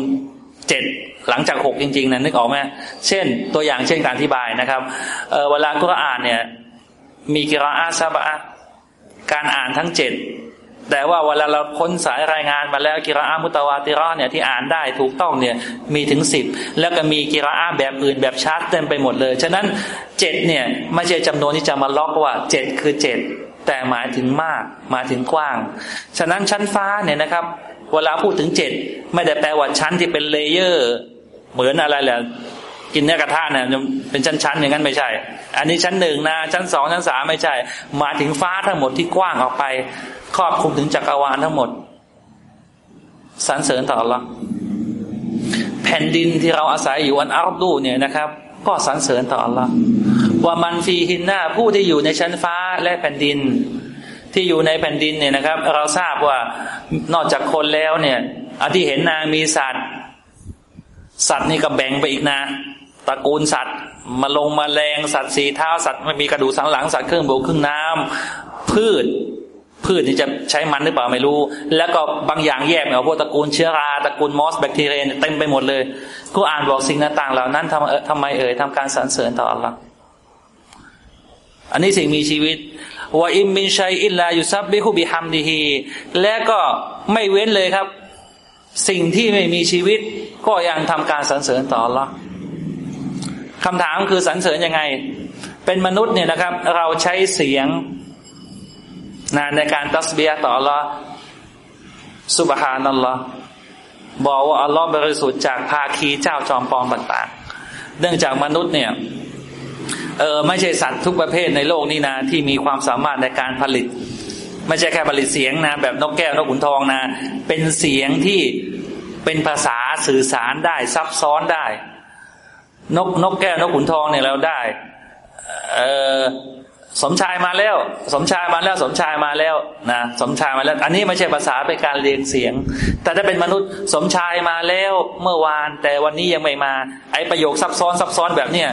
เจ็ดหลังจากหกจริงๆนะนึกออกไหมเช่นตัวอย่างเช่นการอธิบายนะครับเเวลากุรอานเนี่ย มีกิราอาซาบะการอ่านทั้งเจ็ดแต่ว่าเวลาเราค้นสายรายงานมาแล้วกิรอามุตาวาติรอเนี่ยที่อ่านได้ถูกต้องเนี่ยมีถึงสิบแล้วก็มี قراءة แบบอื่นแบบ شاذ เต็มไปหมดเลย ฉะนั้นเจ็ดเนี่ยไม่ใช่จำนวนที่จะมาล็อกว่าเจ็ดคือเจ็ดแต่หมายถึงมากหมายถึงกว้าง ฉะนั้นชั้นฟ้าเนี่ยนะครับ เวลาพูดถึงเจ็ดไม่ได้แปลว่าชั้นที่เป็น layer เหมือนอะไรแหละกินเนื้อกระทะเนี่ยเป็นชั้นๆอย่างนั้นไม่ใช่ อันนี้ชั้นหนึ่งนะ ชั้นสองชั้นสามไม่ใช่ หมายถึงฟ้าทั้งหมดที่กว้างออกไป ครอบคลุมถึงจักรวาลทั้งหมดสรรเสริญต่อละแผ่นดินที่เราอาศัยอยู่อันอาร์ดูเนี่ยนะครับ ก็สรรเสริญต่อละว่ามันฟีหินหน้าผู้ที่อยู่ในชั้นฟ้าและแผ่นดิน ที่อยู่ในแผ่นดินเนี่ยนะครับ เราทราบว่านอกจากคนแล้วเนี่ยอที่เห็นนางมีสัตว์ สัตว์นี่ก็แบ่งไปอีกนะตระกูลสัตว์ มาลงมาแรงสัตว์สีเท้าสัตว์ไม่มีกระดูกสันหลังสัตว์เครื่องบกครื่งน้ำพืช พืชนี่จะใช้มันหรือเปล่าไม่รู้ แล้วก็บางอย่างแยกเอาพวกตระกูลเชื้อราตระกูลมอสแบคทีเรียเต็มไปหมดเลยกูอ่านบอกสิ่งต่างเหล่านั้นทำทำไมเอ่ยทำการสรรเสริญต่ออัลลอฮ์ อันนี้สิ่งมีชีวิตว่าอิมมินชัยอิลลาอยุซับบิฮุบิฮัมดีฮีและก็ไม่เว้นเลยครับ สิ่งที่ไม่มีชีวิต ก็ยังทำการสรรเสริญต่อละคำถามคือสรรเสริญยังไง เป็นมนุษย์เนี่ยนะครับ เราใช้เสียงนะในการตัสเบียต่อละสุบฮานัลลอฮ์บอกว่าอัลลอฮ์บริสุทธิ์จากภาคีเจ้าจอมปลอมต่างๆ เนื่องจากมนุษย์เนี่ย เออไม่ใช่สัตว์ทุกประเภทในโลกนี้นะที่มีความสามารถในการผลิต ไม่ใช่แค่ผลิตเสียงนะ แบบนกแก้วนกขุนทองนะ เป็นเสียงที่เป็นภาษาสื่อสารได้ซับซ้อนได้ นกนกแก้วนกขุนทองเนี่ยเราได้ เออสมชายมาแล้ว สมชายมาแล้ว สมชายมาแล้วนะสมชายมาแล้ว อันนี้ไม่ใช่ภาษาเป็นการเรียงเสียง แต่ถ้าเป็นมนุษย์สมชายมาแล้วเมื่อวาน แต่วันนี้ยังไม่มา ไอประโยคซับซ้อนซับซ้อนแบบเนี้ย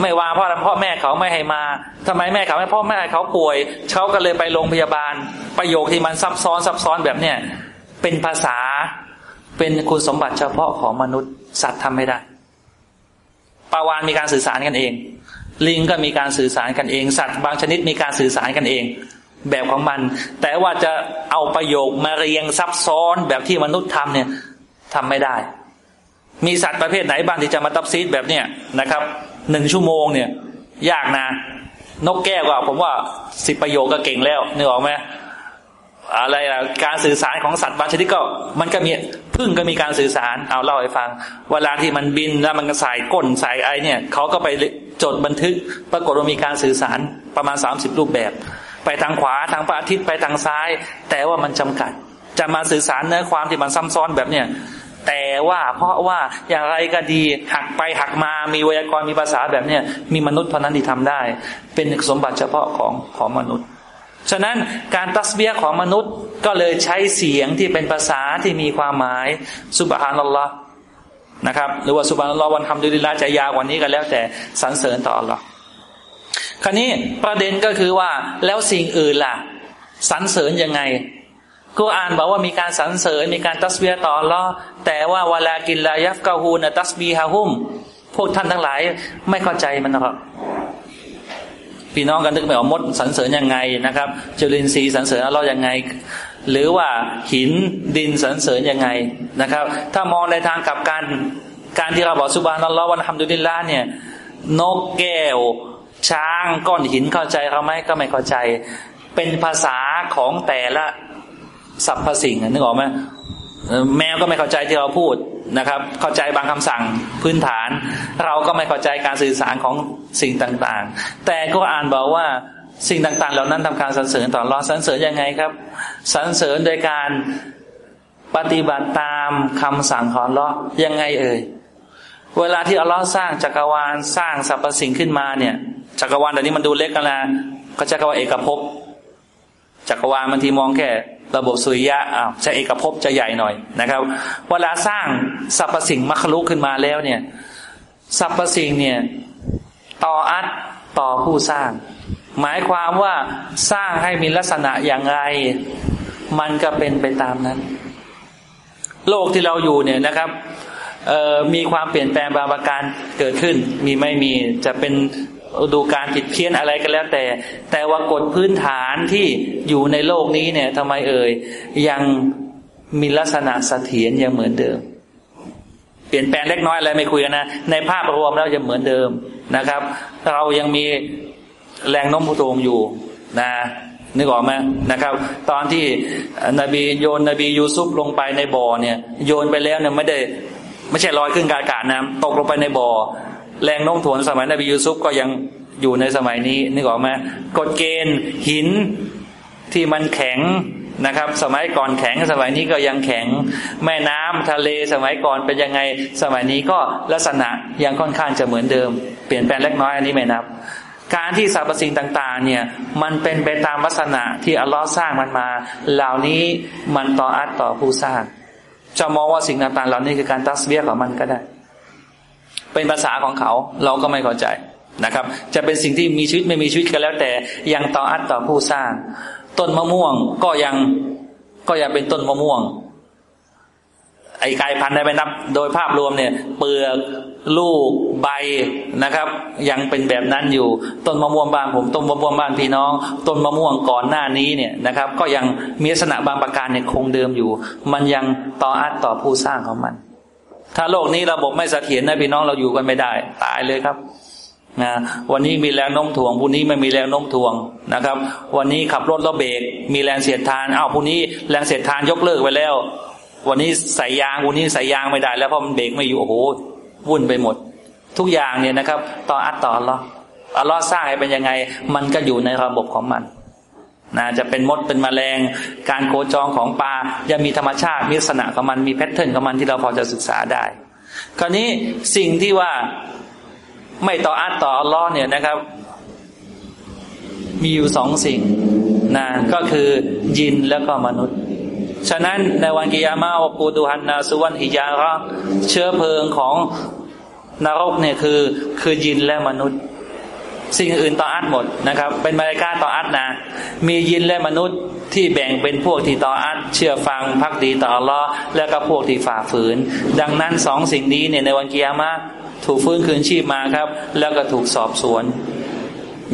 ไม่วางเพราะพ่อแม่เขาไม่ให้มาทำไมแม่เขาไม่พ่อแม่เขาป่วยเขาก็เลยไปโรงพยาบาล ประโยคที่มันซับซ้อนซับซ้อนแบบเนี้ยเป็นภาษาเป็นคุณสมบัติเฉพาะของมนุษย์สัตว์ทำไม่ได้ปลาวานมีการสื่อสารกันเอง ลิงก็มีการสื่อสารกันเอง สัตว์บางชนิดมีการสื่อสารกันเอง แบบของมัน แต่ว่าจะเอาประโยคมาเรียงซับซ้อนแบบที่มนุษย์ทำเนี่ยทำไม่ได้ มีสัตว์ประเภทไหนบ้างที่จะมาตับซีดแบบเนี้ยนะครับ หนึ่งชั่วโมงเนี่ย ยากนะ นกแก้วก็ผมว่าสิบประโยคก็เก่งแล้วนึกออกไหมอะไรล่ะการสื่อสารของสัตว์บางชนิดก็มันก็มีพึ่งก็มีการสื่อสารเอาเล่าให้ฟัง เวลาที่มันบินแล้วมันก็ใส่ก้นใส่ไอเนี่ยเขาก็ไปจดบันทึก ปรากฏว่ามีการสื่อสารประมาณสามสิบรูปแบบ ไปทางขวาทางพระอาทิตย์ไปทางซ้าย แต่ว่ามันจำกัด จะมาสื่อสารเนื้อความที่มันซ้ำซ้อนแบบเนี้ย แต่ว่าเพราะว่าอย่างไรก็ดีหักไปหักมามีวยากรณ์มีภาษาแบบเนี้ยมีมนุษย์เท่านั้นที่ทำได้ เป็นสมบัติเฉพาะของของมนุษย์ ฉะนั้นการตัสเบียของมนุษย์ก็เลยใช้เสียงที่เป็นภาษาที่มีความหมายสุบฮานัลลอฮ์นะครับหรือว่าสุบฮานัลลอฮ์วันทำดุลิลาจะยาวกว่านี้ก็แล้วแต่สรรเสริญต่ออัลลอฮ์คราวนี้ประเด็นก็คือว่าแล้วสิ่งอื่นล่ะสรรเสริญยังไง กูอ่านบอกว่ามีการสรรเสริญมีการตัสเบียต่อลอแต่ว่าเวลากินลายัฟกาฮูนะตัสบีฮาฮุมพวกท่านทั้งหลายไม่เข้าใจมันนะครับพี่น้องกันนึกไม่ออกมดสรรเสริญยังไงนะครับจุลินทรีย์สรรเสริญอัลลอฮ์ยังไง หรือว่าหินดินสรรเสริญยังไงนะครับ ถ้ามองในทางกลับกันการที่เราบอกสุบานอัลลอฮ์วันทำดุลิลลาเนี่ยนกแก้ว ช้างก้อนหินเข้าใจเขาไหมก็ไม่เข้าใจ เป็นภาษาของแต่ละ สรรพสิ่งนึกออกไหมแมวก็ไม่เข้าใจที่เราพูดนะครับ เข้าใจบางคำสั่งพื้นฐาน เราก็ไม่เข้าใจการสื่อสารของสิ่งต่างๆ แต่ก็อ่านบอกว่าสิ่งต่างๆ เหล่านั้นทำการสรรเสริญต่อรอสรรเสริญยังไงครับสรรเสริญโดยการปฏิบัติตามคำสั่งของลอยังไงเอ่ยเวลาที่อัลลอฮ์สร้างจักรวาลสร้างสรรพสิ่งขึ้นมาเนี่ย จักรวาลแต่นี้มันดูเล็กกันละก็จักรวาลเอกภพจักรวาลบางทีมองแค่ ระบบสุริยะอ้าวจะเอกภพจะใหญ่หน่อยนะครับ เวลาสร้างสรรพสิ่งมรรคลุกขึ้นมาแล้วเนี่ยสรรพสิ่งเนี่ยต่ออัดต่อผู้สร้าง หมายความว่าสร้างให้มีลักษณะอย่างไร มันก็เป็นไปตามนั้น โลกที่เราอยู่เนี่ยนะครับมีความเปลี่ยนแปลงบางประการเกิดขึ้น มีไม่มีจะเป็น ดูการผิดเพี้ยนอะไรก็แล้วแต่ แต่ว่ากฎพื้นฐานที่อยู่ในโลกนี้เนี่ยทำไมเอ่ยยังมีลักษณะเสถียรยังเหมือนเดิม เปลี่ยนแปลงเล็กน้อยอะไรไม่คุยกันนะ ในภาพรวมแล้วยังเหมือนเดิมนะครับ เรายังมีแรงโน้มถ่วงอยู่นะนึกออกไหมนะครับ ตอนที่นบีโยนนบียูซุปลงไปในบ่อเนี่ย โยนไปแล้วเนี่ยไม่ได้ ไม่ใช่ลอยขึ้นกาอากาศนะตกลงไปในบ่อ แรงโน้มถ่วงสมัยนบียูซุปก็ยังอยู่ในสมัยนี้นึกออกไหมกฎเกณฑ์หินที่มันแข็งนะครับ สมัยก่อนแข็งสมัยนี้ก็ยังแข็ง แม่น้ำทะเลสมัยก่อนเป็นยังไง สมัยนี้ก็ลักษณะยังค่อนข้างจะเหมือนเดิม เปลี่ยนแปลงเล็กน้อยอันนี้ไม่นับ การที่สรรพสิ่งต่าง ๆ เนี่ย มันเป็นไปตามลักษณะที่อัลลอฮ์สร้างมันมา เหล่านี้มันต่ออัดต่อผู้สร้าง จะมองว่าสิ่งต่างๆเหล่านี้คือการตัสเบียของมันก็ได้ เป็นภาษาของเขาเราก็ไม่เข้าใจนะครับ จะเป็นสิ่งที่มีชีวิตไม่มีชีวิตก็แล้ว แต่ยังต่ออัดต่อผู้สร้าง ต้นมะม่วงก็ยังก็ยังเป็นต้นมะม่วง ไอ้กายพันธุ์ได้ไปนับ โดยภาพรวมเนี่ย เปลือกลูกใบนะครับ ยังเป็นแบบนั้นอยู่ ต้นมะม่วงบ้านผมต้นมะม่วงบ้านพี่น้อง ต้นมะม่วงก่อนหน้านี้เนี่ยนะครับ ก็ยังมีลักษณะบางประการเนี่ยคงเดิมอยู่ มันยังต่ออัดต่อผู้สร้างของมัน ถ้าโลกนี้ระบบไม่เสถียรนะพี่น้องเราอยู่กันไม่ได้ ตายเลยครับนะวันนี้มีแรงโน้มถ่วงพรุ่งนี้ไม่มีแรงโน้มถ่วงนะครับ วันนี้ขับรถแล้วเบรกมีแรงเสียดทานอ้าวพรุ่งนี้แรงเสียดทานยกเลิกไปแล้ว วันนี้ใส่ยางวันนี้ใส่ยางไม่ได้ แล้วเพราะมันเบรกไม่อยู่โอ้โหวุ่นไปหมด ทุกอย่างเนี่ยนะครับ ต่ออัดต่ออัลลอฮ์อัลลอฮ์สร้างให้เป็นยังไง มันก็อยู่ในระบบของมัน นะจะเป็นมดเป็นมแมลง การโคจรของปลายังมีธรรมชาติมีลักษณะของมันมีแพทเทิร์นของมันที่เราพอจะศึกษาได้ คราวนี้สิ่งที่ว่าไม่ต่ออัดต่ออัลลอฮ์เนี่ยนะครับ มีอยู่สองสิ่งนะก็คือยินแล้วก็มนุษย์ ฉะนั้นในวันกิยามะอกูดูฮันนาสุวรรณฮิยาระเชื้อเพลิงของนรกเนี่ยคือคือยินและมนุษย์ สิ่งอื่นต่ออัดหมดนะครับ เป็นมาริกาต่ออัดนะ มียินและมนุษย์ที่แบ่งเป็นพวกที่ต่ออัดเชื่อฟังพักดีต่ออัลลอฮ์แล้วก็พวกที่ฝ่าฝืน ดังนั้นสองสิ่งนี้เนี่ยในวันกิยามะถูกฟื้นคืนชีพมาครับ แล้วก็ถูกสอบสวน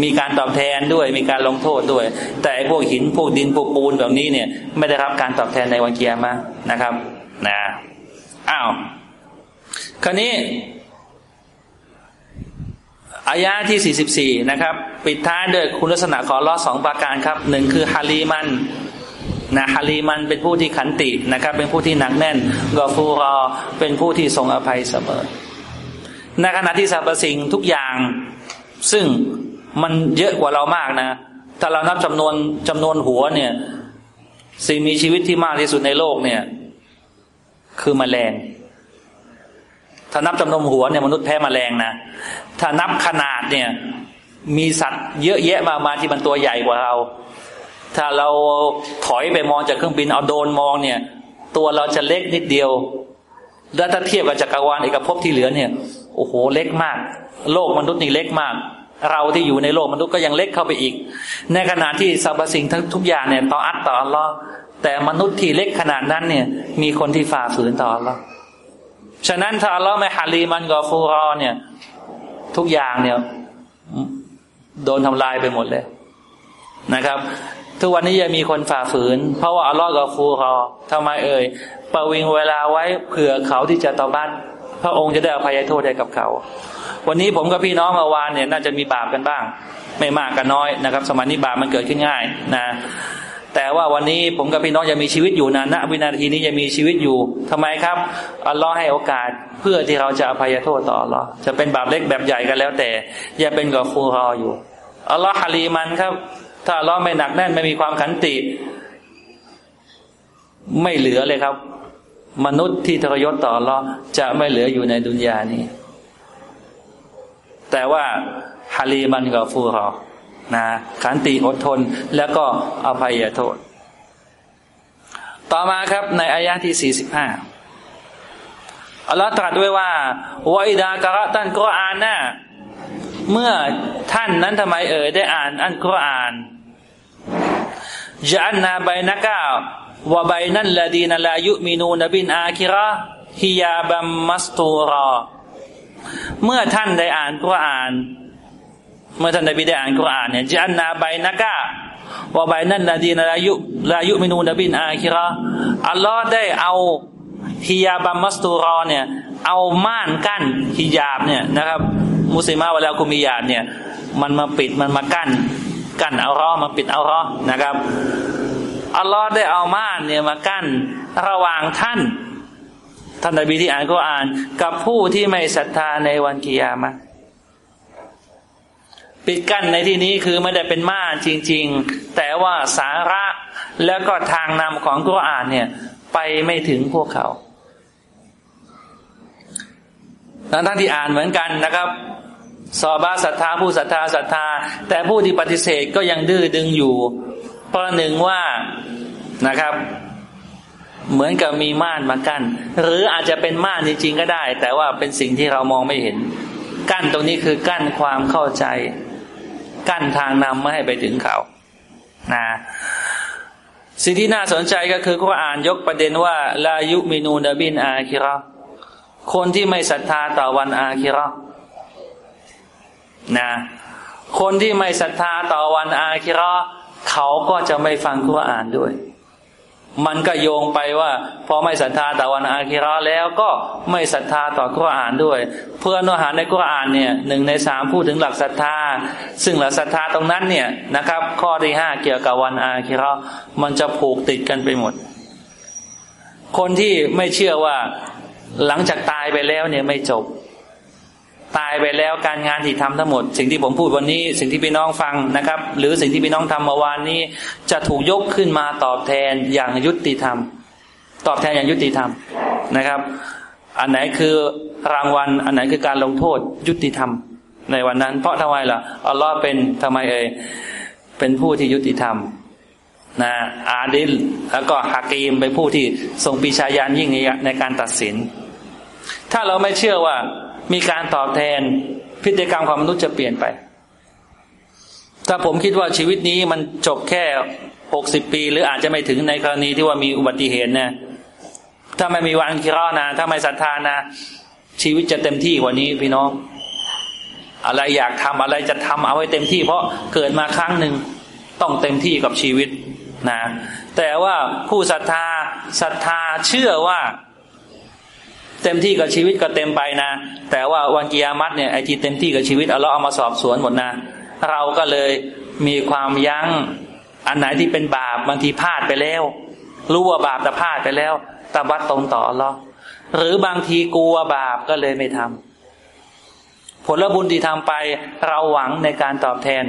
มีการตอบแทนด้วยมีการลงโทษด้วย แต่พวกหินพวกดินพวกปูนแบบนี้เนี่ย ไม่ได้รับการตอบแทนในวันเกียร์มานะครับนะอ้าวคราวนี้ อายาที่ 44 นะครับ ปิดท้ายด้วยคุณลักษณะของลอสองประการครับหนึ่งคือฮาลีมันนะฮาลีมันเป็นผู้ที่ขันตินะครับ เป็นผู้ที่หนักแน่นกอฟูรอเป็นผู้ที่ทรงอภัยเสมอในขณะที่สรรพสิ่งทุกอย่าง ซึ่งมันเยอะกว่าเรามากนะถ้าเรานับจำนวนจำนวนหัวเนี่ย สิ่งมีชีวิตที่มากที่สุดในโลกเนี่ย คือมแมลง ถ้านับจำนวนหัวเนี่ยมนุษย์แพ้มแมลงนะ ถ้านับขนาดเนี่ย มีสัตว์เยอะแยะมามาที่มันตัวใหญ่กว่าเรา ถ้าเราถอยไปมองจากเครื่องบินเอาโดนมองเนี่ย ตัวเราจะเล็กนิดเดียว แล้วถ้าเทียบกับจักรวาลเอกภพที่เหลือเนี่ย โอ้โหเล็กมาก โลกมนุษย์นี่เล็กมาก เราที่อยู่ในโลกมนุษย์ก็ยังเล็กเข้าไปอีก ในขณะที่สรรพสิ่งทั้งทุกอย่างเนี่ยต่ออัดต่ออัลลอฮ์แต่มนุษย์ที่เล็กขนาดนั้นเนี่ย มีคนที่ฝ่าฝืนต่ออัลลอฮ์ ฉะนั้นถ้าอัลลอฮ์ไม่ฮาลีมันกอฟูรอเนี่ย ทุกอย่างเนี่ย โดนทำลายไปหมดเลยนะครับ ทุกวันนี้ยังมีคนฝ่าฝืน เพราะว่าอัลลอฮ์กอฟูรอทำไมเอ่ยประวิงเวลาไว้เผื่อเขาที่จะตอบัตพระองค์จะได้อภัยโทษให้กับเขา วันนี้ผมกับพี่น้องเมื่อวานเนี่ย น่าจะมีบาปกันบ้าง ไม่มากกันน้อยนะครับ สมัยนี้บาปมันเกิดขึ้นง่ายนะ แต่ว่าวันนี้ผมกับพี่น้องยังมีชีวิตอยู่นะณวินาทีนี้ยังมีชีวิตอยู่ทำไมครับอัลลอฮ์ให้โอกาสเพื่อที่เราจะอภัยโทษต่ออัลลอฮ์จะเป็นบาปเล็กแบบใหญ่กันแล้ว แต่ยังเป็นกับฟูรออยู่อัลลอฮ์ฮาลีมันครับ ถ้าอัลลอฮ์ไม่หนักแน่นไม่มีความขันติ ไม่เหลือเลยครับ มนุษย์ที่ทรยศต่ออัลลอฮ์จะไม่เหลืออยู่ในดุนยานี้ แต่ว่าฮาลีมันกับฟูรอ นะขันติอดทนแล้วก็อภัยโทษ ต่อมาครับในอายะที่สี่สิบห้าอัลลอฮ์ตรัสด้วยว่าวอิดากระตันกุรอานนะเมื่อท่านนั้นทำไมเอ่ยได้อ่าน อันกุรอานจันนาใบนักาวะใบนั่นละดีนลายุมินูนบินอาคิระฮิยาบัมมัสตูรอ เมื่อท่านได้อ่านกุรอาน เมื่อท่านนบีได้อ่านกุรอานเนี่ยจันนาใบนักะว่าใบนั้นนาดีนาลายุลายุมินูนบินอาคิระอัลลอฮ์ได้เอาฮิยาบัมมัสตูรอเนี่ยเอาม่านกั้นฮิยาบเนี่ยนะครับ มุสลิมาเวลาคุมียาดเนี่ยมันมาปิดมันมากั้นกั้นเอารอมาปิดเอารอนะครับอัลลอฮ์ได้เอาม่านเนี่ยมากั้นระหว่างท่านท่านนบีที่อ่านก็อ่านกับผู้ที่ไม่ศรัทธาในวันกิยามะ ปิดกั้นในที่นี้คือไม่ได้เป็นม่านจริง ๆ แต่ว่าสาระแล้วก็ทางนำของกุรอานเนี่ย ไปไม่ถึงพวกเขาทั้งท่านที่อ่านเหมือนกันนะครับสอบาศรัทธาผู้ศรัทธาศรัทธา แต่ผู้ที่ปฏิเสธก็ยังดื้อดึงอยู่ เพราะหนึ่งว่านะครับ เหมือนกับมีม่านมากั้นหรืออาจจะเป็นม่านจริงๆก็ได้ แต่ว่าเป็นสิ่งที่เรามองไม่เห็น กั้นตรงนี้คือกั้นความเข้าใจ กั้นทางนำไม่ให้ไปถึงเขานะสิ่งที่น่าสนใจก็คือเขาอ่านยกประเด็นว่าลายุมินูดบินอาคิรอคนที่ไม่ศรัทธาต่อวันอาคิรอนะคนที่ไม่ศรัทธาต่อวันอาคิรอเขาก็จะไม่ฟังกุรอานด้วย มันก็โยงไปว่า พอไม่ศรัทธาต่อวันอาคิรอแล้วก็ไม่ศรัทธาต่อกุรอานด้วย เพื่อนื้อหาในกุรอานเนี่ยหนึ่งในสามพูดถึงหลักศรัทธา ซึ่งหลักศรัทธาตรงนั้นเนี่ยนะครับ ข้อที่ห้าเกี่ยวกับวันอาคิรอมันจะผูกติดกันไปหมด คนที่ไม่เชื่อว่าหลังจากตายไปแล้วเนี่ยไม่จบ ตายไปแล้วการงานที่ทำทั้งหมด สิ่งที่ผมพูดวันนี้ สิ่งที่พี่น้องฟังนะครับ หรือสิ่งที่พี่น้องทำเมื่อวานนี้ จะถูกยกขึ้นมาตอบแทนอย่างยุติธรรม ตอบแทนอย่างยุติธรรมนะครับ อันไหนคือรางวัล อันไหนคือการลงโทษยุติธรรม ในวันนั้น เพราะทำไมล่ะอัลลอฮ์เป็นทำไมเอ่ยเป็นผู้ที่ยุติธรรมนะอาดิลแล้วก็ฮากีมเป็นผู้ที่ทรงปีชายันยิ่งในการตัดสิน ถ้าเราไม่เชื่อว่า มีการตอบแทนพฤติกรรมของมนุษย์จะเปลี่ยนไป ถ้าผมคิดว่าชีวิตนี้มันจบแค่หกสิบปี หรืออาจจะไม่ถึงในกรณีที่ว่ามีอุบัติเหตุเนี่ยถ้าไม่มีวันคิรอนะ ถ้าไม่ศรัทธานะ ชีวิตจะเต็มที่กว่านี้พี่น้อง อะไรอยากทำอะไรจะทำเอาไว้เต็มที่ เพราะเกิดมาครั้งหนึ่งต้องเต็มที่กับชีวิตนะ แต่ว่าผู้ศรัทธาศรัทธาเชื่อว่า เต็มที่กับชีวิตก็เต็มไปนะ แต่ว่าวันกิยามัตเนี่ยไอที่เต็มที่กับชีวิตเอาเราเอามาสอบสวนหมดนะ เราก็เลยมีความยัง้งอันไหนที่เป็นบาปบางทีพลาดไปแล้ว รู้ว่าบาปแต่พลาดไปแล้วตบัดตรงต่อเราหรือบางทีกลัวบาปก็เลยไม่ทำผลบุญที่ทำไปเราหวังในการตอบแทน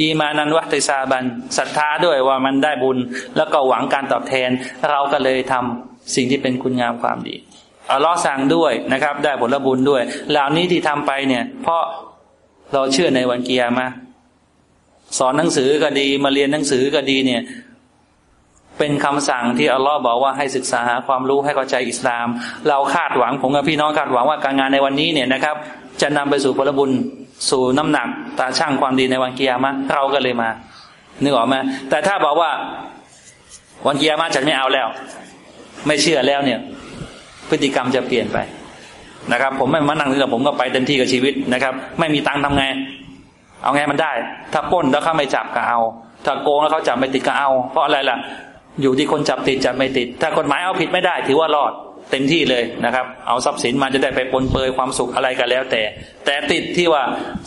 อีมานันวัติซาบันศรัทธาด้วยว่ามันได้บุญ แล้วก็หวังการตอบแทน เราก็เลยทำสิ่งที่เป็นคุณงามความดี อัลลอฮ์สั่งด้วยนะครับ ได้ผลบุญด้วย เหล่านี้ที่ทำไปเนี่ย เพราะเราเชื่อในวันเกียร์มาสอนหนังสือก็ดีมาเรียนหนังสือก็ดีเนี่ย เป็นคำสั่งที่อัลลอฮ์บอกว่าให้ศึกษาหาความรู้ให้เข้าใจอิสลาม เราคาดหวังผมกับพี่น้องคาดหวังว่าการงานในวันนี้เนี่ยนะครับ จะนำไปสู่ผลบุญสู่น้ำหนักตาช่างความดีในวันเกียร์มาเราก็เลยมานึกออกไหมแต่ถ้าบอกว่า วันเกียร์มาฉันไม่เอาแล้ว ไม่เชื่อแล้วเนี่ย พฤติกรรมจะเปลี่ยนไปนะครับ ผมไม่มานั่งนี่แผมก็ไปเต็มที่กับชีวิตนะครับ ไม่มีตังค์ทำไง เอาไงมันได้ ถ้าป้นแล้วเขาไม่จับก็เอา ถ้าโกงแล้วเขาจับไม่ติดก็เอา เพราะอะไรล่ะ อยู่ที่คนจับติดจับไม่ติด ถ้ากฎหมายเอาผิดไม่ได้ ถือว่ารอดเต็มที่เลยนะครับ เอาทรัพย์สินมาจะได้ไปปนเปื้อยความสุขอะไรกันแล้ว แต่ แต่ติดที่ว่า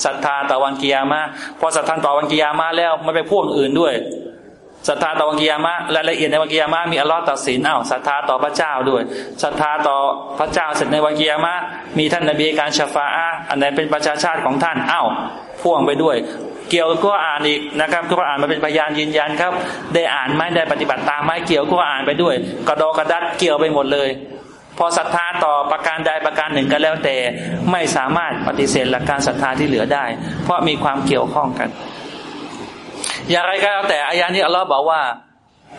ศรัทธาต่อวันกิยามาพอศรัทธาต่อวันกิยามาแล้วไม่ไปพ่วงอื่นด้วย ศรัทธาต่อวันกิยามะรายละเอียดในวันกิยามะมีอัลลอฮ์ตัดสินอ้าวศรัทธาต่อพระเจ้าด้วยศรัทธาต่อพระเจ้าเสร็จในวันกิยามะมีท่านนบีการชฟาอะอันไหนเป็นประชาชาติของท่านอ้าวพ่วงไปด้วย เกี่ยวก็อ่านอีกนะครับก็อ่านมาเป็นพยานยืนยันครับ ได้อ่านไหมได้ปฏิบัติตามไหมเกี่ยวก็อ่านไปด้วย กระดอกระดัดเกี่ยวไปหมดเลย พอศรัทธาต่อประการใดประการหนึ่งก็แล้วแต่ไม่สามารถปฏิเสธหลักการศรัทธาที่เหลือได้ เพราะมีความเกี่ยวข้องกัน อย่างไรก็แล้วแต่อายานี้อัลลอฮ์บอกว่า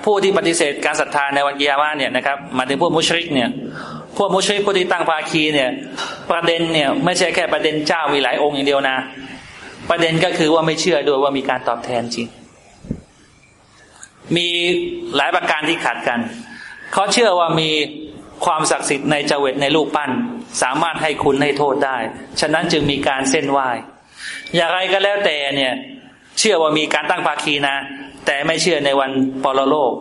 ผู้ที่ปฏิเสธการศรัทธาในวันกิยามะเนี่ยนะครับมาถึงพวกมุชริกเนี่ยพวกมุชริกผู้ที่ตั้งภาคีเนี่ย ประเด็นเนี่ยไม่ใช่แค่ประเด็นเจ้ามีหลายองค์อย่างเดียวนะ ประเด็นก็คือว่าไม่เชื่อด้วยว่ามีการตอบแทนจริง มีหลายประการที่ขัดกันเขาเชื่อว่ามีความศักดิ์สิทธิ์ในจเวตในรูปปั้น สามารถให้คุณให้โทษได้ ฉะนั้นจึงมีการเส้นไหว้อย่างไรก็แล้วแต่เนี่ย ชื่อว่ามีการตั้งภาคีนะ แต่ไม่เชื่อในวันปรโลก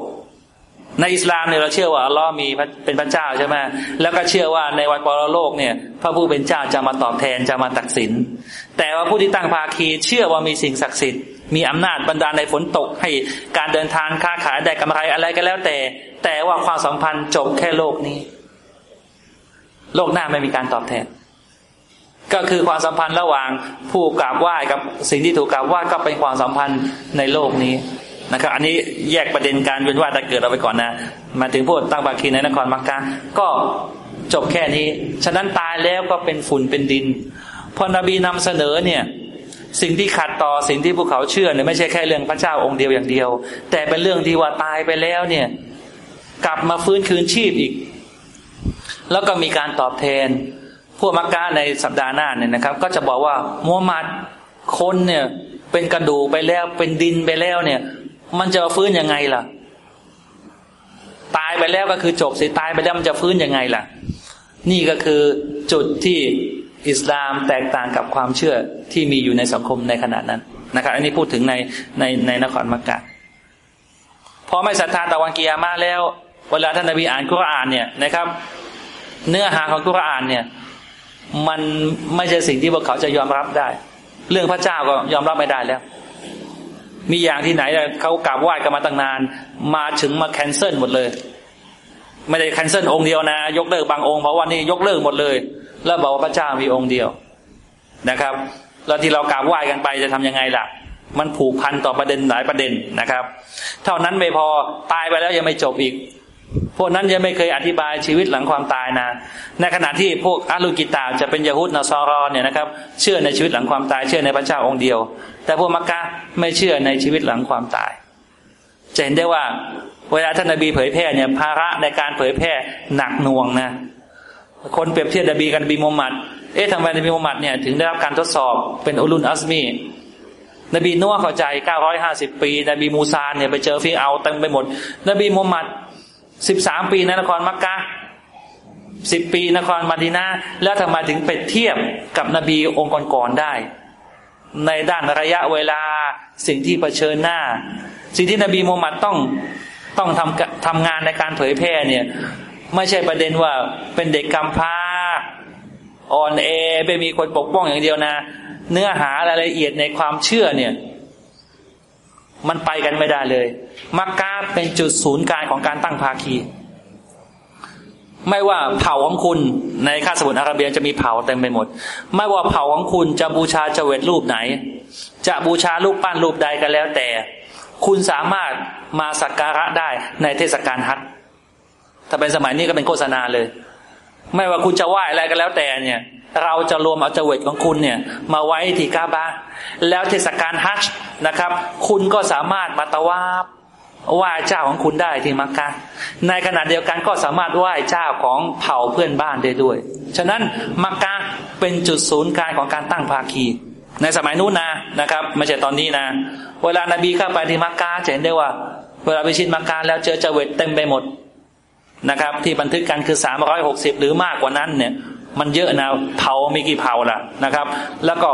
ในอิสลามเนี่ยเราเชื่อว่าอัลลอฮ์มีเป็นพระเจ้าใช่ไหมแล้วก็เชื่อว่าในวันปรโลกเนี่ย พระผู้เป็นเจ้าจะมาตอบแทนจะมาตักสิน แต่ว่าผู้ที่ตั้งภาคีเชื่อว่ามีสิ่งศักดิ์สิทธิ์มีอำนาจบรรดาในฝนตกให้การเดินทางค้าขายได้กำไรอะไรก็แล้วแต่ แต่ว่าความสัมพันธ์จบแค่โลกนี้ โลกหน้าไม่มีการตอบแทน ก็คือความสัมพันธ์ระหว่างผู้กราบไหว้กับสิ่งที่ถูกกราบไหว้ก็เป็นความสัมพันธ์ในโลกนี้นะครับ อันนี้แยกประเด็นการเป็นว่าแต่เกิดเราไปก่อนนะ มาถึงพูดตั้งบาคีในนครมักกะก็จบแค่นี้ ฉะนั้นตายแล้วก็เป็นฝุ่นเป็นดิน พอนบีนำเสนอเนี่ยสิ่งที่ขัดต่อสิ่งที่พวกเขาเชื่อเนี่ยไม่ใช่แค่เรื่องพระเจ้าองค์เดียวอย่างเดียว แต่เป็นเรื่องที่ว่าตายไปแล้วเนี่ย กลับมาฟื้นคืนชีพอีก แล้วก็มีการตอบแทน พวกมักกะในสัปดาห์หน้าเนี่ยนะครับ ก็จะบอกว่ามูฮัมหมัดคนเนี่ยเป็นกระดูกไปแล้วเป็นดินไปแล้วเนี่ย มันจะฟื้นยังไงล่ะ ตายไปแล้วก็คือจบสิตายไปแล้วมันจะฟื้นยังไงล่ะ นี่ก็คือจุดที่อิสลามแตกต่างกับความเชื่อที่มีอยู่ในสังคมในขณะนั้นนะครับอันนี้พูดถึงในในในนครมักกะพอไม่ศรัทธาต่อวันกิยามะแล้ว เวลาท่านนบีอ่านกุรอานเนี่ยนะครับ เนื้อหาของกุรอานเนี่ย มันไม่ใช่สิ่งที่พวกเขาจะยอมรับได้ เรื่องพระเจ้าก็ยอมรับไม่ได้แล้ว มีอย่างที่ไหนเขากราบไหว้กันมาตั้งนาน มาถึงมาแคนเซิลหมดเลย ไม่ได้แคนเซิลองค์เดียวนะ ยกเลิกบางองค์เพราะวันนี้ยกเลิกหมดเลย แล้วบอกว่าพระเจ้ามีองค์เดียวนะครับแล้วที่เรากราบไหว้กันไปจะทํำยังไงล่ะ มันผูกพันต่อประเด็นหลายประเด็นนะครับ เท่านั้นไม่พอตายไปแล้วยังไม่จบอีก พวกนั้นยังไม่เคยอธิบายชีวิตหลังความตายนะ ในขณะที่พวกอาลูกิตาจะเป็นยาฮุดนาซอรอเนี่ยนะครับ เชื่อในชีวิตหลังความตายเชื่อในพระเจ้าองค์เดียว แต่พวกมักกะไม่เชื่อในชีวิตหลังความตาย จะเห็นได้ว่า เวลาท่านนบีเผยแพร่เนี่ยภาระในการเผยแพร่หนักหน่วงนะ คนเปรียบเทียบนบีกันบีมุฮัมมัด เอ๊ะทำไมนบีมุฮัมมัดเนี่ยถึงได้รับการทดสอบเป็นอุลุนอัสมีนบีนัวเข้าใจ 950 ปี นบีมูซานเนี่ยไปเจอฟีเอาเต็มไปหมด นบีมุฮัมมัด 13ปีในนครมักกะ10ปีนครมาดีนาแล้วทำไมถึงไปเทียบกับนบีองค์ก่อนๆได้ ในด้านระยะเวลาสิ่งที่เผชิญหน้า สิ่งที่นบีมูฮัมมัดต้องต้องทำทำงานในการเผยแพร่เนี่ย ไม่ใช่ประเด็นว่าเป็นเด็กกำพร้าอ่อนเอไม่มีคนปกป้องอย่างเดียวนะ เนื้อหารายละเอียดในความเชื่อเนี่ย มันไปกันไม่ได้เลยมักกะเป็นจุดศูนย์กลางของการตั้งภาคี ไม่ว่าเผ่าของคุณในข้าสมุทรอาระเบียจะมีเผ่าเต็มไปหมด ไม่ว่าเผ่าของคุณจะบูชาเจวิตรูปไหน จะบูชารูปปั้นรูปใดก็แล้วแต่ คุณสามารถมาสักการะได้ในเทศกาลฮัทถ้าเป็นสมัยนี้ก็เป็นโฆษณาเลย ไม่ว่าคุณจะไหว้อะไรก็แล้วแต่เนี่ย เราจะรวมเอาจเวตของคุณเนี่ย มาไว้ที่กาบาแล้วเทศกาลฮัจนะครับ คุณก็สามารถมาตะวาบไหว้เจ้าของคุณได้ที่มักกะในขณะเดียวกันก็สามารถไหว้เจ้าของเผ่าเพื่อนบ้านได้ด้วย ฉะนั้นมักกะเป็นจุดศูนย์กลางของการตั้งภาคี ในสมัยนู้นนะนะครับไม่ใช่ตอนนี้นะ เวลานาบีเข้าไปที่มักกะจะเห็นได้ว่า เวลาไปชิดมักกะแล้วเจอเจเวตเต็มไปหมดนะครับ ที่บันทึกกันคือสามร้อยหกสิบหรือมากกว่านั้นเนี่ย มันเยอะนะเผามีกี่เผาล่ะนะครับ แล้วก็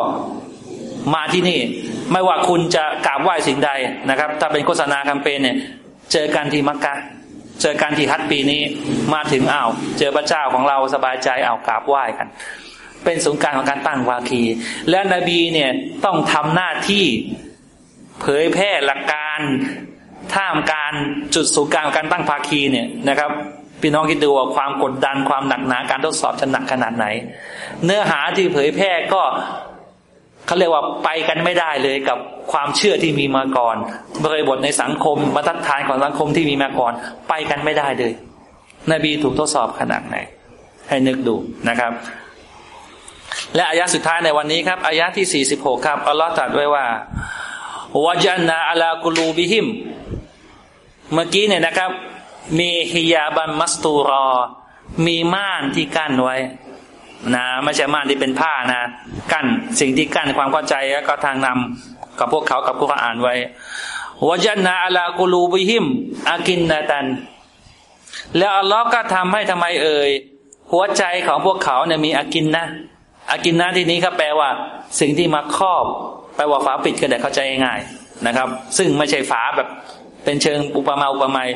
มาที่นี่ ไม่ว่าคุณจะกราบไหว้สิ่งใดนะครับ ถ้าเป็นโฆษณาแคมเปญเนี่ย เจอกันที่มักกะเจอกันที่ฮัตปีนี้มาถึงอ้าวเจอพระเจ้าของเราสบายใจอ้าวกราบไหว้กัน เป็นสงการของการตั้งวาคี และนบีเนี่ยต้องทำหน้าที่เผยแพร่หลักการท่ามการจุดสูงกลางการตั้งภาคีเนี่ยนะครับ พี่น้องคิดดูว่าความกดดันความหนักหนาการทดสอบจะหนักขนาดไหน เนื้อหาที่เผยแพร่ก็เขาเรียกว่าไปกันไม่ได้เลยกับความเชื่อที่มีมาก่อนบริบทในสังคมบรรทัดฐานของสังคมที่มีมาก่อน ไปกันไม่ได้เลย นบีถูกทดสอบขนาดไหน ให้นึกดูนะครับ และอายะสุดท้ายในวันนี้ครับอายะที่สี่สิบหกครับอัลลอฮ์ตรัสไว้ว่าวจันนาอัลากุลูบิหิม เมื่อกี้เนี่ยนะครับ มีฮิยาบันมัสตูรอ มีม่านที่กั้นไว้นะไม่ใช่ม่านที่เป็นผ้านะกั้นสิ่งที่กั้นความเข้าใจแล้วก็ทางนำกับพวกเขากับกุรอานไว้วจันนาอัลากุลูบิหิมอากินนาตัน แล้วอัลลอฮ์ก็ทำให้ทำไมเอ่ยหัวใจของพวกเขาเนี่ยมีอากินนะอากินนะที่นี้ครับแปลว่า สิ่งที่มาครอบ แปลว่าฝาปิดก็ได้เข้าใจง่ายๆนะครับ ซึ่งไม่ใช่ฝาแบบเป็นเชิงอุปมาอุปไมย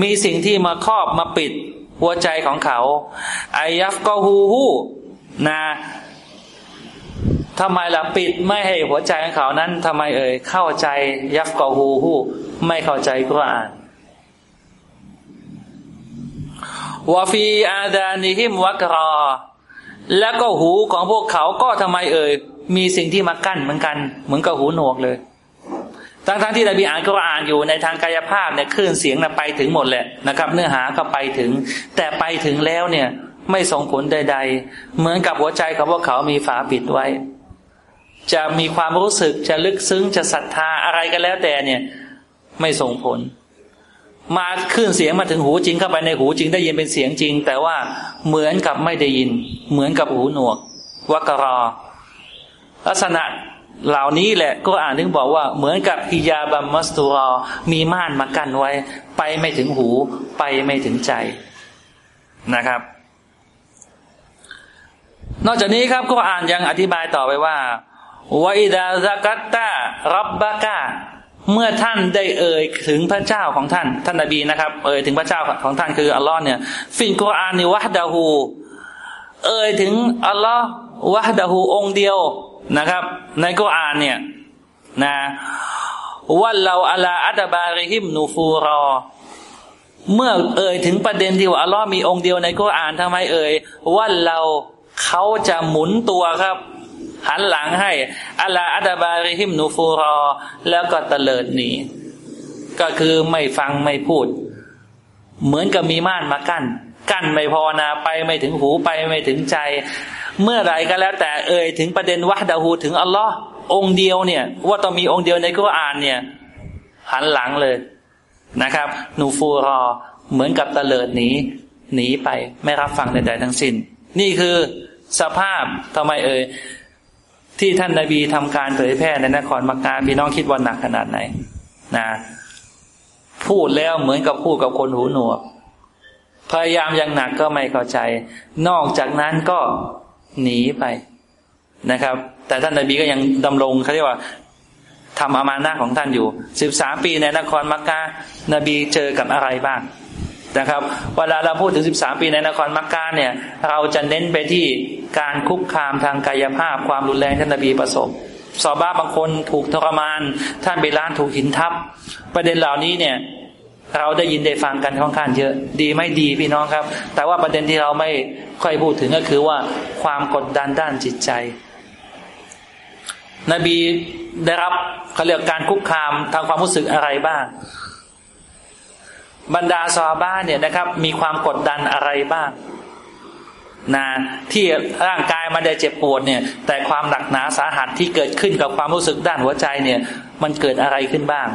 มีสิ่งที่มาครอบมาปิดหัวใจของเขาอายัฟก็ฮูฮูนะทำไมล่ะปิดไม่ให้หัวใจของเขานั้นทำไมเอ่ยเข้าใจยัฟกอฮูฮูไม่เข้าใจกุรอานวาฟีอาดานิฮิมวักรอ แล้วก็หูของพวกเขาก็ทำไมเอ่ยมีสิ่งที่มากั้นเหมือนกัน เหมือนกับหูหนวกเลย ทั้งทั้งที่นบีอ่านก็อ่านอยู่ในทางกายภาพเนี่ยคลื่นเสียงนะไปถึงหมดแหละนะครับ เนื้อหาก็ไปถึง แต่ไปถึงแล้วเนี่ย ไม่ส่งผลใด ๆ เหมือนกับหัวใจของพวกเขามีฝาปิดไว้ จะมีความรู้สึกจะลึกซึ้งจะศรัทธาอะไรก็แล้วแต่เนี่ย ไม่ส่งผล มาคลื่นเสียงมาถึงหูจริงเข้าไปในหูจริงได้ยินเป็นเสียงจริง แต่ว่าเหมือนกับไม่ได้ยิน เหมือนกับหูหนวกวกรอลักษณะ เหล่านี้แหละก็อ่านถึงบอกว่าเหมือนกับฮิยาบัมมัสตูรอมีม่านมากั้นไว้ ไปไม่ถึงหู ไปไม่ถึงใจนะครับ นอกจากนี้ครับก็อ่านยังอธิบายต่อไปว่าวอิดาซักัตตารับบากาเมื่อท่านได้เอ่ยถึงพระเจ้าของท่าน ท่านนบีนะครับ เอ่ยถึงพระเจ้าของท่านคืออัลลอฮ์เนี่ย ฟินกุรอานนิวะดาหูเอ่ยถึงอัลลอฮ์วะดาหูองเดียว นะครับ ในกุรอานเนี่ยนะว่าเราอัลาอัตบาริฮิมนูฟูรอ เมื่อเอ่ยถึงประเด็นที่ว่าอัลลอฮ์มีองค์เดียวในกุรอานทำไมเอ่ยว่าเราเขาจะหมุนตัวครับ หันหลังให้อัลาอัตบาริฮิมนูฟูรอ แล้วก็ตะเลิดหนีก็คือไม่ฟังไม่พูด เหมือนกับมีม่านมากั้นกั้นไม่พอนะไปไม่ถึงหูไปไม่ถึงใจ เมื่อไรก็แล้วแต่เอ่ยถึงประเด็นวะดาหูถึงอัลลอฮ์องเดียวเนี่ย ว่าต้องมีองค์เดียวในกุรอานเนี่ย หันหลังเลยนะครับนูฟูรอเหมือนกับตะเลิดหนีหนีไปไม่รับฟังใดๆทั้งสิ้น นี่คือสภาพทำไมเอ่ยที่ท่านนาบีทำการเผยแพร่ในนครมักกะพี่น้องคิดว่าหนักขนาดไหนนะพูดแล้วเหมือนกับพูดกับคนหูหนวก พยายามอย่างหนักก็ไม่เข้าใจ นอกจากนั้นก็ หนีไปนะครับ แต่ท่านนบีก็ยังดำรงเขาเรียกว่าทำอามานะของท่านอยู่สิบสามปีในนครมักกะนบีเจอกับอะไรบ้างนะครับเวลาเราพูดถึงสิบสามปีในนครมักกะเนี่ย เราจะเน้นไปที่การคุกคามทางกายภาพ ความรุนแรงท่านนบีประสบสอบ้าบางคนถูกทรมาน ท่านเบลานถูกหินทับ ประเด็นเหล่านี้เนี่ย เราได้ยินได้ฟังกันค่อนข้างเยอะ ดีไม่ดีพี่น้องครับ แต่ว่าประเด็นที่เราไม่ค่อยพูดถึงก็คือว่าความกดดันด้านจิตใจ นบีได้รับเขาเรียกการคุกคามทางความรู้สึกอะไรบ้าง บรรดาซอบ้านเนี่ยนะครับ มีความกดดันอะไรบ้างนะที่ร่างกายมาได้เจ็บปวดเนี่ย แต่ความหนักหนาสาหัสที่เกิดขึ้นกับความรู้สึกด้านหัวใจเนี่ย มันเกิดอะไรขึ้นบ้าง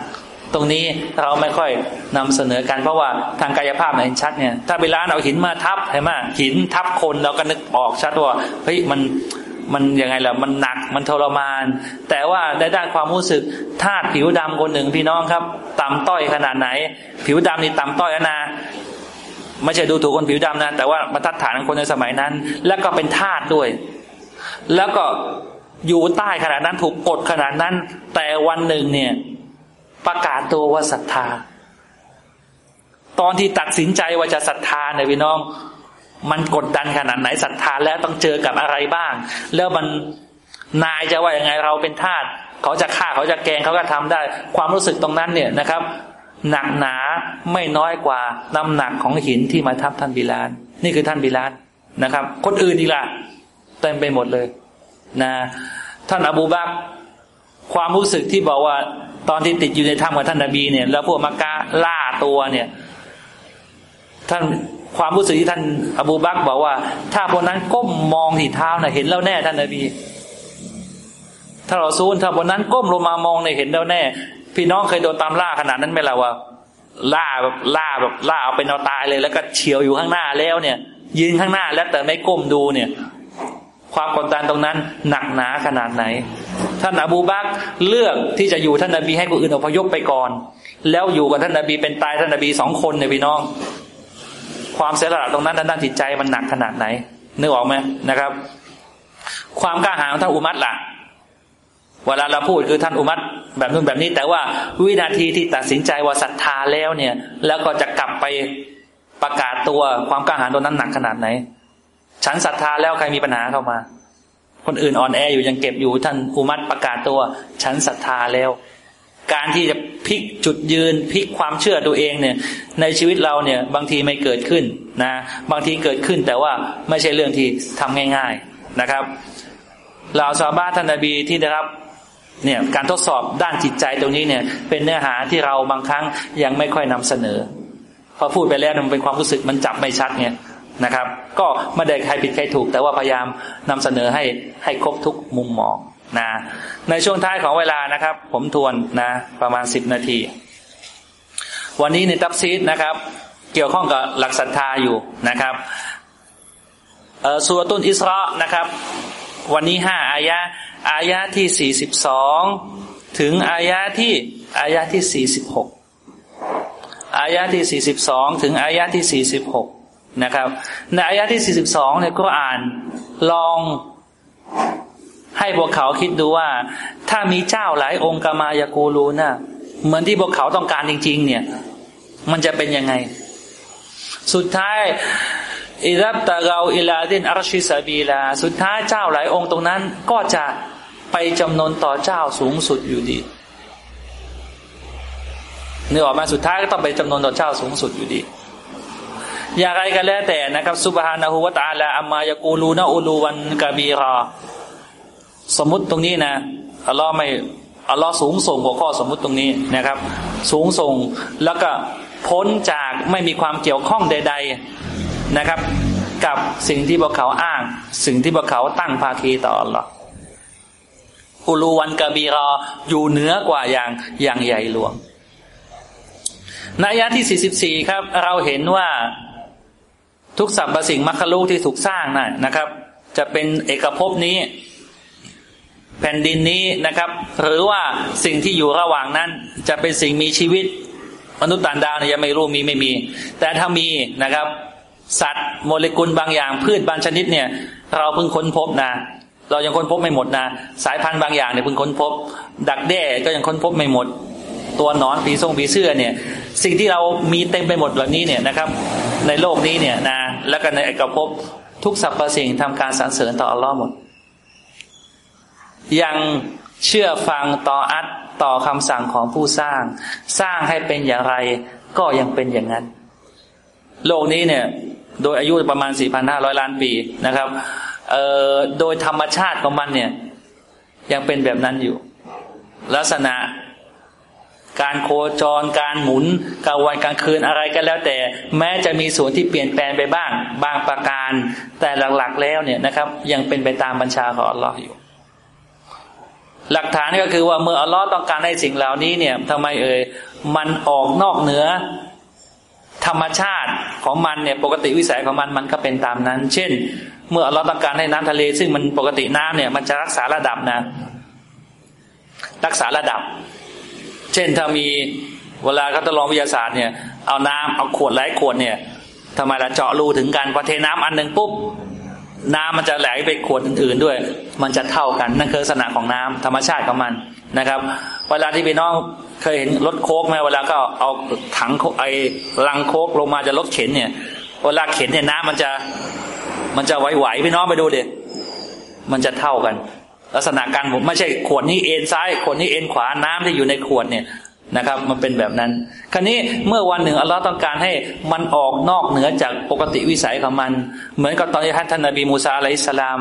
ตรงนี้เราไม่ค่อยนำเสนอกันเพราะว่าทางกายภาพเห็นชัดเนี่ย ถ้าเวลานเอาหินมาทับเห็นไหมหินทับคนเราก็นึกออกชัดว่าเฮ้ยมันมันยังไงล่ะมันหนักมันทรมาน แต่ว่าในด้านความรู้สึกธาตุผิวดำคนหนึ่งพี่น้องครับต่ำต้อยขนาดไหน ผิวดำนี่ต่ำต้อยนะไม่ใช่ดูถูกคนผิวดำนะ แต่ว่าบรรทัดฐานของคนในสมัยนั้น แล้วก็เป็นธาตุด้วย แล้วก็อยู่ใต้ขนาดนั้นถูกกดขนาดนั้น แต่วันหนึ่งเนี่ย ประกาศตัวว่าศรัทธา ตอนที่ตัดสินใจว่าจะศรัทธาเนี่ยพี่น้อง มันกดดันขนาดไหนศรัทธาแล้วต้องเจอกับอะไรบ้าง แล้วมันนายจะว่ายังไงเราเป็นทาสเขาจะฆ่าเขาจะแกงเขาก็ทำได้ ความรู้สึกตรงนั้นเนี่ยนะครับ หนักหนาไม่น้อยกว่าน้ำหนักของหินที่มาทับท่านบิลาน นี่คือท่านบิลานนะครับ คนอื่นอีกล่ะเต็มไปหมดเลยนะท่านอบูบักความรู้สึกที่บอกว่า ตอนที่ติดอยู่ในถ้ำกับท่านนบีเนี่ย แล้วพวกมักกะล่าตัวเนี่ย ท่านความรู้สึกที่ท่านอบูบักบอกว่า ถ้าพวกนั้นก้มมองที่เท้าเนี่ยเห็นแล้วแน่ท่านนบี ถ้าเราซูนถ้าพวกนั้นก้มลงมามองเนี่ยเห็นแล้วแน่ พี่น้องเคยโดนตามล่าขนาดนั้นไหมล่ะว่าล่าแบบล่าแบบล่าเอาเป็นเอาตายเลย แล้วก็เฉียวอยู่ข้างหน้าแล้วเนี่ย ยืนข้างหน้าแล้วแต่ไม่ก้มดูเนี่ย ความกดดันตรงนั้นหนักหนาขนาดไหน ท่านอบูบักเลือกที่จะอยู่ท่านนบีให้คนอื่นอพยพไปก่อน แล้วอยู่กับท่านนบีเป็นตายท่านนบีสองคนเนี่ยพี่น้อง ความเสียสละตรงนั้นด้านจิตใจมันหนักขนาดไหนนึกออกไหมนะครับ ความกล้าหาญของท่านอุมัตล่ะเวลาเราพูดคือท่านอุมัตแบบนู้นแบบนี้ แต่ว่าวินาทีที่ตัดสินใจว่าศรัทธาแล้วเนี่ย แล้วก็จะกลับไปประกาศตัวความกล้าหาญตรงนั้นหนักขนาดไหน ฉันศรัทธาแล้วใครมีปัญหาเข้ามา คนอื่นอ่อนแออยู่ยังเก็บอยู่ท่านอุมัตประกาศตัวฉันศรัทธาแล้ว การที่จะพลิกจุดยืนพลิกความเชื่อตัวเองเนี่ย ในชีวิตเราเนี่ย บางทีไม่เกิดขึ้นนะบางทีเกิดขึ้นแต่ว่าไม่ใช่เรื่องที่ทำง่าย ๆนะครับเราซาบ้าท่านนบีที่ได้รับเนี่ยการทดสอบด้านจิตใจตรงนี้เนี่ย เป็นเนื้อหาที่เราบางครั้งยังไม่ค่อยนำเสนอพอพูดไปแล้วมันเป็นความรู้สึกมันจับไม่ชัดเนี่ย นะครับ ก็ไม่ได้ใครผิดใครถูก แต่ว่าพยายามนำเสนอให้ให้ครบทุกมุมมองนะในช่วงท้ายของเวลานะครับ ผมทวนนะประมาณสิบนาที วันนี้ในตับซีดนะครับ เกี่ยวข้องกับหลักศรัทธาอยู่นะครับสุรตุนอิสระนะครับ วันนี้ห้าอายะอายะที่สี่สิบสองถึงอายะที่อายะที่สี่สิบหกอายะที่สี่สิบสองถึงอายะที่สี่สิบหก นะครับในอายะที่สี่สิบสองเนี่ยก็อ่านลองให้พวกเขาคิดดูว่า ถ้ามีเจ้าหลายองค์กามายากูรูนะ่ะเหมือนที่พวกเขาต้องการจริง ๆ เนี่ย มันจะเป็นยังไง สุดท้ายอิรับตะเราอิลาดินอารชิสบีลา สุดท้ายเจ้าหลายองค์ตรงนั้น ก็จะไปจำนนต่อเจ้าสูงสุดอยู่ดีเนื้อออกมาสุดท้ายก็ต้องไปจำนนต่อเจ้าสูงสุดอยู่ดี อย่างไรก็แล้วแต่นะครับสุบฮานะฮูวะตาลาอัมมายากูลูนะอูลูวันกาบีรอสมมติตรงนี้นะอัลลอฮ์ไม่อัลลอฮ์สูงส่งหัวข้อสมมุติตรงนี้นะครับ สูงส่งแล้วก็พ้นจากไม่มีความเกี่ยวข้องใด ๆนะครับ กับสิ่งที่พวกเขาอ้าง สิ่งที่พวกเขาตั้งภาคีต่ออัลลอฮ์อุลูวันกะบีรออยู่เหนือกว่าอย่างอย่างใหญ่หลวงในอายะที่ 44 ครับ เราเห็นว่า ทุกสรรพสิ่งมรรคลูกที่ถูกสร้างน่ะนะครับ จะเป็นเอกภพนี้ แผ่นดินนี้นะครับ หรือว่าสิ่งที่อยู่ระหว่างนั้น จะเป็นสิ่งมีชีวิต มนุษย์ต่างดาวเนี่ยยังไม่รู้มีไม่มี แต่ถ้ามีนะครับ สัตว์โมเลกุลบางอย่าง พืชบางชนิดเนี่ย เราเพิ่งค้นพบนะเรายังค้นพบไม่หมดนะสายพันธุ์บางอย่างเนี่ยเพิ่งค้นพบ ดักแด้ก็ยังค้นพบไม่หมด ตัวนอนปีส่งปีเสื้อเนี่ย สิ่งที่เรามีเต็มไปหมดเหล่านี้เนี่ยนะครับ ในโลกนี้เนี่ยนะแล้วก็ในเอกภพทุกสรรพสิ่งทำการสรรเสริญต่ออัลลอฮ์หมด ยังเชื่อฟังต่ออัดต่อคำสั่งของผู้สร้าง สร้างให้เป็นอย่างไรก็ยังเป็นอย่างนั้น โลกนี้เนี่ย โดยอายุประมาณ 4,500 ล้านปีนะครับโดยธรรมชาติของมันเนี่ย ยังเป็นแบบนั้นอยู่ ลักษณะ การโคจร การหมุนกลางวันกลางคืนอะไรกันแล้วแต่ แม้จะมีส่วนที่เปลี่ยนแปลงไปบ้าง บางประการ แต่หลักๆแล้วเนี่ยนะครับ ยังเป็นไปตามบัญชาของอัลลอฮ์อยู่ หลักฐานก็คือว่าเมื่ออัลลอฮ์ต้องการให้สิ่งเหล่านี้เนี่ยทำไมเอ่ยมันออกนอกเหนือธรรมชาติของมันเนี่ยปกติวิสัยของมันมันก็เป็นตามนั้น เช่น เมื่ออัลลอฮ์ต้องการให้น้ำทะเล ซึ่งมันปกติน้ำเนี่ย มันจะรักษาระดับนะ รักษาระดับ ช่นถ้ามีเวลาเขาทดลองวิทยาศาสตร์เนี่ย เอาน้ำเอาขวดหลายขวดเนี่ยทำไมเราเจาะรูถึงกันพอเทน้ำอันหนึ่งปุ๊บน้ำมันจะไหลไปขวดอื่นๆด้วย มันจะเท่ากันนั่นคือลักษณะของน้ำธรรมชาติของมันนะครับ เวลาที่พี่น้องเคยเห็นรถโคกไหมเวลาก็เอาถังไอ้ลังโคกลงมาจะรถเข็นเนี่ย เวลาเข็นเนี่ยน้ำมันจะมันจะไหวๆพี่น้องไปดูเด็มันจะเท่ากัน ลักษณะการผมไม่ใช่ขวดนี้เอ็นซ้ายขวดนี้เอ็นขวาน้ำที่อยู่ในขวดเนี่ยนะครับ มันเป็นแบบนั้น คราวนี้เมื่อวันหนึ่งอัลลอฮ์ต้องการให้มันออกนอกเหนือจากปกติวิสัยของมัน เหมือนกับตอนที่ท่านนบีมูซาอะลัยสลาม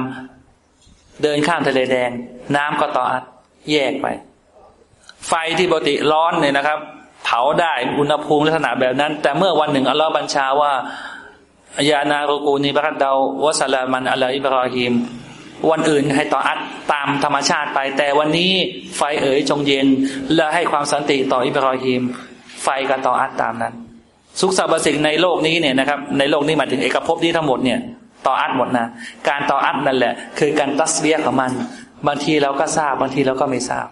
เดินข้ามทะเลแดง น้ำก็ต่ออัดแยกไป ไฟที่ปกติร้อนเนี่ยนะครับ เผาได้อุณหภูมิลักษณะแบบนั้น แต่เมื่อวันหนึ่งอัลลอฮ์บัญชาว่ายานารูกูนีบรัดเดาวะสลามันอัลลออิบรอฮิม วันอื่นให้ต่ออัดตามธรรมชาติไป แต่วันนี้ไฟเอ๋ยจงเย็น และให้ความสันติต่ออิบรอฮิมไฟก็ต่ออัดตามนั้นสุขสรรพสิ่งในโลกนี้เนี่ยนะครับ ในโลกนี้หมายถึงเอกภพนี้ทั้งหมดเนี่ยต่ออัดหมดนะการต่ออัดนั่นแหละ คือการตัสเบียของมัน บางทีเราก็ทราบบางทีเราก็ไม่ทราบ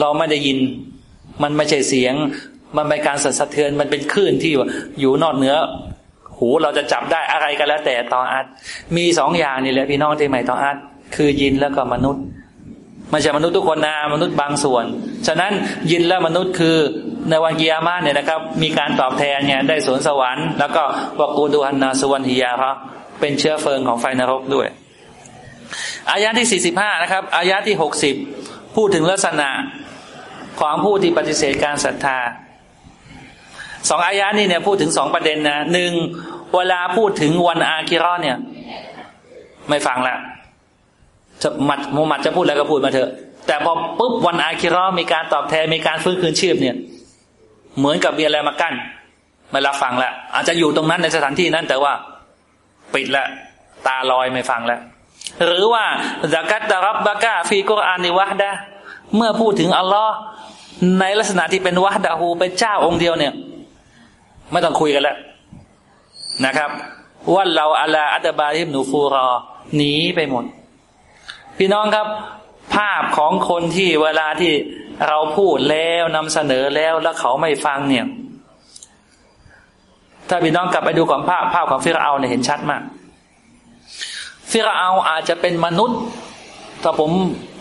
เราไม่ได้ยิน มันไม่ใช่เสียง มันเป็นการสั่นสะเทือนมันเป็นคลื่นที่อยู่นอกเหนือ หูเราจะจับได้อะไรก็แล้ว แต่ต่ออัดมีสองอย่างนี่แหละพี่น้องที่ใหม่ต่ออัดคือยินแล้วก็มนุษย์ไม่ใช่มนุษย์ทุกคนนะมนุษย์บางส่วน ฉะนั้นยินและมนุษย์คือในวันกิยามาเนี่ยนะครับ มีการตอบแทนเนี่ยได้สวนสวรรค์แล้วก็วกูดูฮันนาสุวรรณฮิยาครับเป็นเชื้อเฟิงของไฟนรกด้วย อายะที่สี่สิบห้านะครับอายะที่หกสิบพูดถึงลักษณะของผู้ที่ปฏิเสธการศรัทธา สองอายะนี้เนี่ยพูดถึงสองประเด็นนะหนึ่งเวลาพูดถึงวันอาคิรอเนี่ย ไม่ฟังละจะมัดมุมัดจะพูดแล้วก็พูดมาเถอะ แต่พอปุ๊บวันอาคิรอมีการตอบแทนมีการฟื้นคืนชีพเนี่ย เหมือนกับมีอะไรมากั้นไม่รับฟังละอาจจะอยู่ตรงนั้นในสถานที่นั้น แต่ว่าปิดละตาลอยไม่ฟังแล้ว หรือว่าจากัตตารับบากาฟีกุรอานในวะดะเมื่อพูดถึงอัลลอฮ์ในลักษณะที่เป็นวะดาฮูเป็นเจ้าองค์เดียวเนี่ย ไม่ต้องคุยกันแล้วนะครับว่าเราอัลาอัตบาฮิบนูฟูรอหนีไปหมด พี่น้องครับ ภาพของคนที่เวลาที่เราพูดแล้วนำเสนอแล้วแล้วเขาไม่ฟังเนี่ย ถ้าพี่น้องกลับไปดูของภาพภาพของฟิรเอาเนี่ยเห็นชัดมากฟิรเอาอาจจะเป็นมนุษย์ ถ้าผม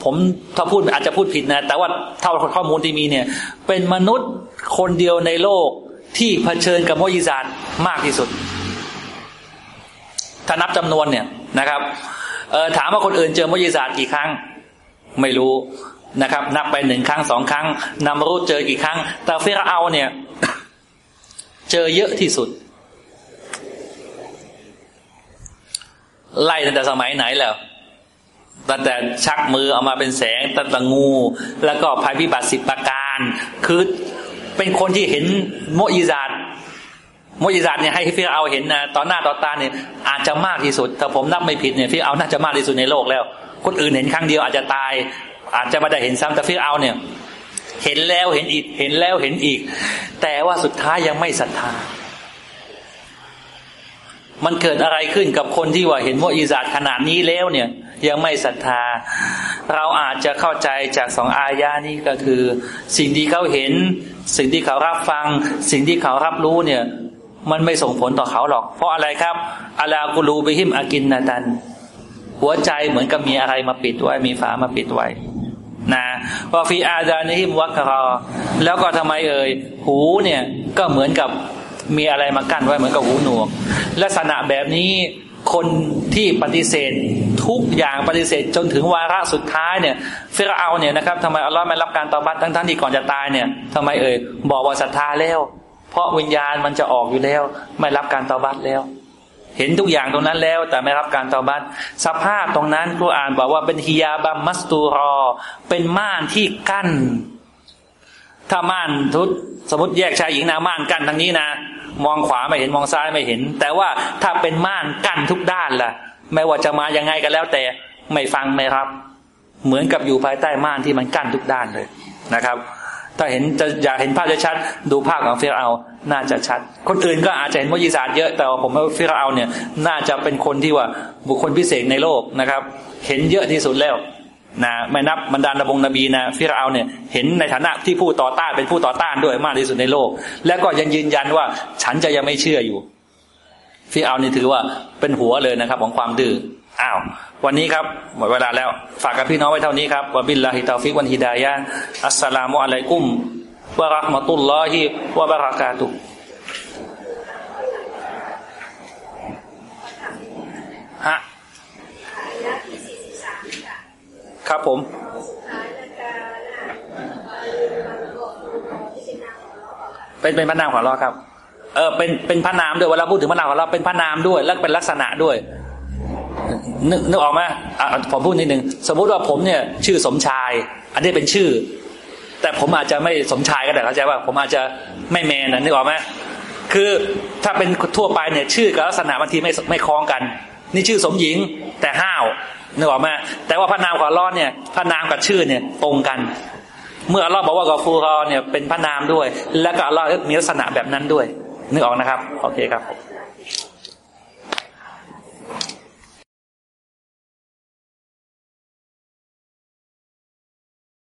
ผมถ้าพูดอาจจะพูดผิดนะ แต่ว่าเท่าข้อมูลที่มีเนี่ย เป็นมนุษย์คนเดียวในโลก ที่เผชิญกับโมยิซานมากที่สุด ถ้านับจำนวนเนี่ยนะครับถามว่าคนอื่นเจอโมยิซานกี่ครั้ง ไม่รู้นะครับ นับไปหนึ่งครั้งสองครั้งนำรู้เจอกี่ครั้ง แต่ฟิรเอาเนี่ย เจอเยอะที่สุด ไล่ตั้งแต่สมัยไหนแล้วตั้งแต่ชักมือออกมาเป็นแสงตั้งแต่งู แล้วก็ภัยพิบัติสิบประการ คือ เป็นคนที่เห็นโมอิซาดโมอิซาดเนี่ยให้ฟิรเอาเห็นนะต่อหน้าต่อตาเนี่ยอาจจะมากที่สุดถ้าผมนับไม่ผิดเนี่ยฟิรเอาน่าจะมากที่สุดในโลกแล้ว คนอื่นเห็นครั้งเดียวอาจจะตาย อาจจะไม่ได้เห็นซ้ำแต่ฟิรเอาเนี่ย เห็นแล้วเห็นอีกเห็นแล้วเห็นอีก แต่ว่าสุดท้ายยังไม่ศรัทธา มันเกิดอะไรขึ้นกับคนที่ว่าเห็นโมอิซาดขนาดนี้แล้วเนี่ย ยังไม่ศรัทธา เราอาจจะเข้าใจจากสองอายานี้ก็คือ สิ่งที่เขาเห็น สิ่งที่เขารับฟัง สิ่งที่เขารับรู้เนี่ย มันไม่ส่งผลต่อเขาหรอก เพราะอะไรครับอาลากูรูบิฮิมอากินนาตัน หัวใจเหมือนกับมีอะไรมาปิดไว้มีฝามาปิดไว้นะว่าฟีอาดานิฮิมวัครอแล้วก็ทำไมเอ่ยหูเนี่ยก็เหมือนกับ มีอะไรมากั้นไว้เหมือนกับหูหนวก ลักษณะแบบนี้คนที่ปฏิเสธทุกอย่างปฏิเสธจนถึงวาระสุดท้ายเนี่ยฟิรเอาเนี่ยนะครับทำไมอัลลอฮ์ไม่รับการตอบบัตทั้งทั้งที่ก่อนจะตายเนี่ยทำไมเอ่ยบอกว่าศรัทธาแล้ว เพราะวิญญาณมันจะออกอยู่แล้ว ไม่รับการตอบบัตแล้ว เห็นทุกอย่างตรงนั้นแล้ว แต่ไม่รับการตอบัตสภาพตรงนั้นกูอ่านบอกว่าเป็นฮิยาบัมมัสตูรอ เป็นม่านที่กั้น ถ้าม่านทุกสมมติแยกชายหญิงนะม่านกั้นทางนี้นะ มองขวาไม่เห็นมองซ้ายไม่เห็น แต่ว่าถ้าเป็นม่านกั้นทุกด้านล่ะ ไม่ว่าจะมายังไงก็แล้วแต่ไม่ฟังไม่รับ เหมือนกับอยู่ภายใต้ม่านที่มันกั้นทุกด้านเลยนะครับ ถ้าเห็นจะอยากเห็นภาพจะชัดดูภาพของฟิรเอาน่าจะชัด คนอื่นก็อาจจะเห็นมุยิสาดเยอะแต่ผมว่าฟิรเอาเนี่ย น่าจะเป็นคนที่ว่าบุคคลพิเศษในโลกนะครับ เห็นเยอะที่สุดแล้ว นะไม่นับบรรดาลบงนบีนะฟิรเอาเนี่ยเห็นในฐานะที่ผู้ต่อต้านเป็นผู้ต่อต้านด้วยมากที่สุดในโลก แล้วก็ยังยืนยันว่าฉันจะยังไม่เชื่ออยู่ฟิรเอานี่ถือว่าเป็นหัวเลยนะครับของความดื้ออ้าววันนี้ครับหมดเวลาแล้วฝากกับพี่น้องไว้เท่านี้ครับวะบิลลาฮิตาฟิกวันฮิดายะอัสสลามุอะลัยกุมวะราะห์มะตุลลอฮิวะบะเราะกาตุฮ ครับผมเป็นเป็นพระนามของอัลเลอฮ์ครับ เออเป็นเป็นพระนามด้วยเวลาพูดถึงพระนามของเราเป็นพระนามด้วย และเป็นลักษณะด้วย นึกนึกออกไหมอะผมพูดนิดนึงสมมุติว่าผมเนี่ย ชื่อสมชาย อันนี้เป็นชื่อ แต่ผมอาจจะไม่สมชายก็ได้เข้าใจว่า ผมอาจจะไม่แมนนะนึกออกไหมคือถ้าเป็นทั่วไปเนี่ย ชื่อกับลักษณะบางทีไม่ไม่คล้องกัน นี่ชื่อสมหญิง แต่ห้าว นึกออกไหมแต่ว่าพระนามของอัลลอฮ์เนี่ยพระนามกับชื่อเนี่ยตรงกัน เมื่ออัลลอฮ์บอกว่ากอฟูรอเนี่ยเป็นพระนามด้วย และก็อัลลอฮ์มีลักษณะแบบนั้นด้วยนึกออกนะครับ โอเคครับผม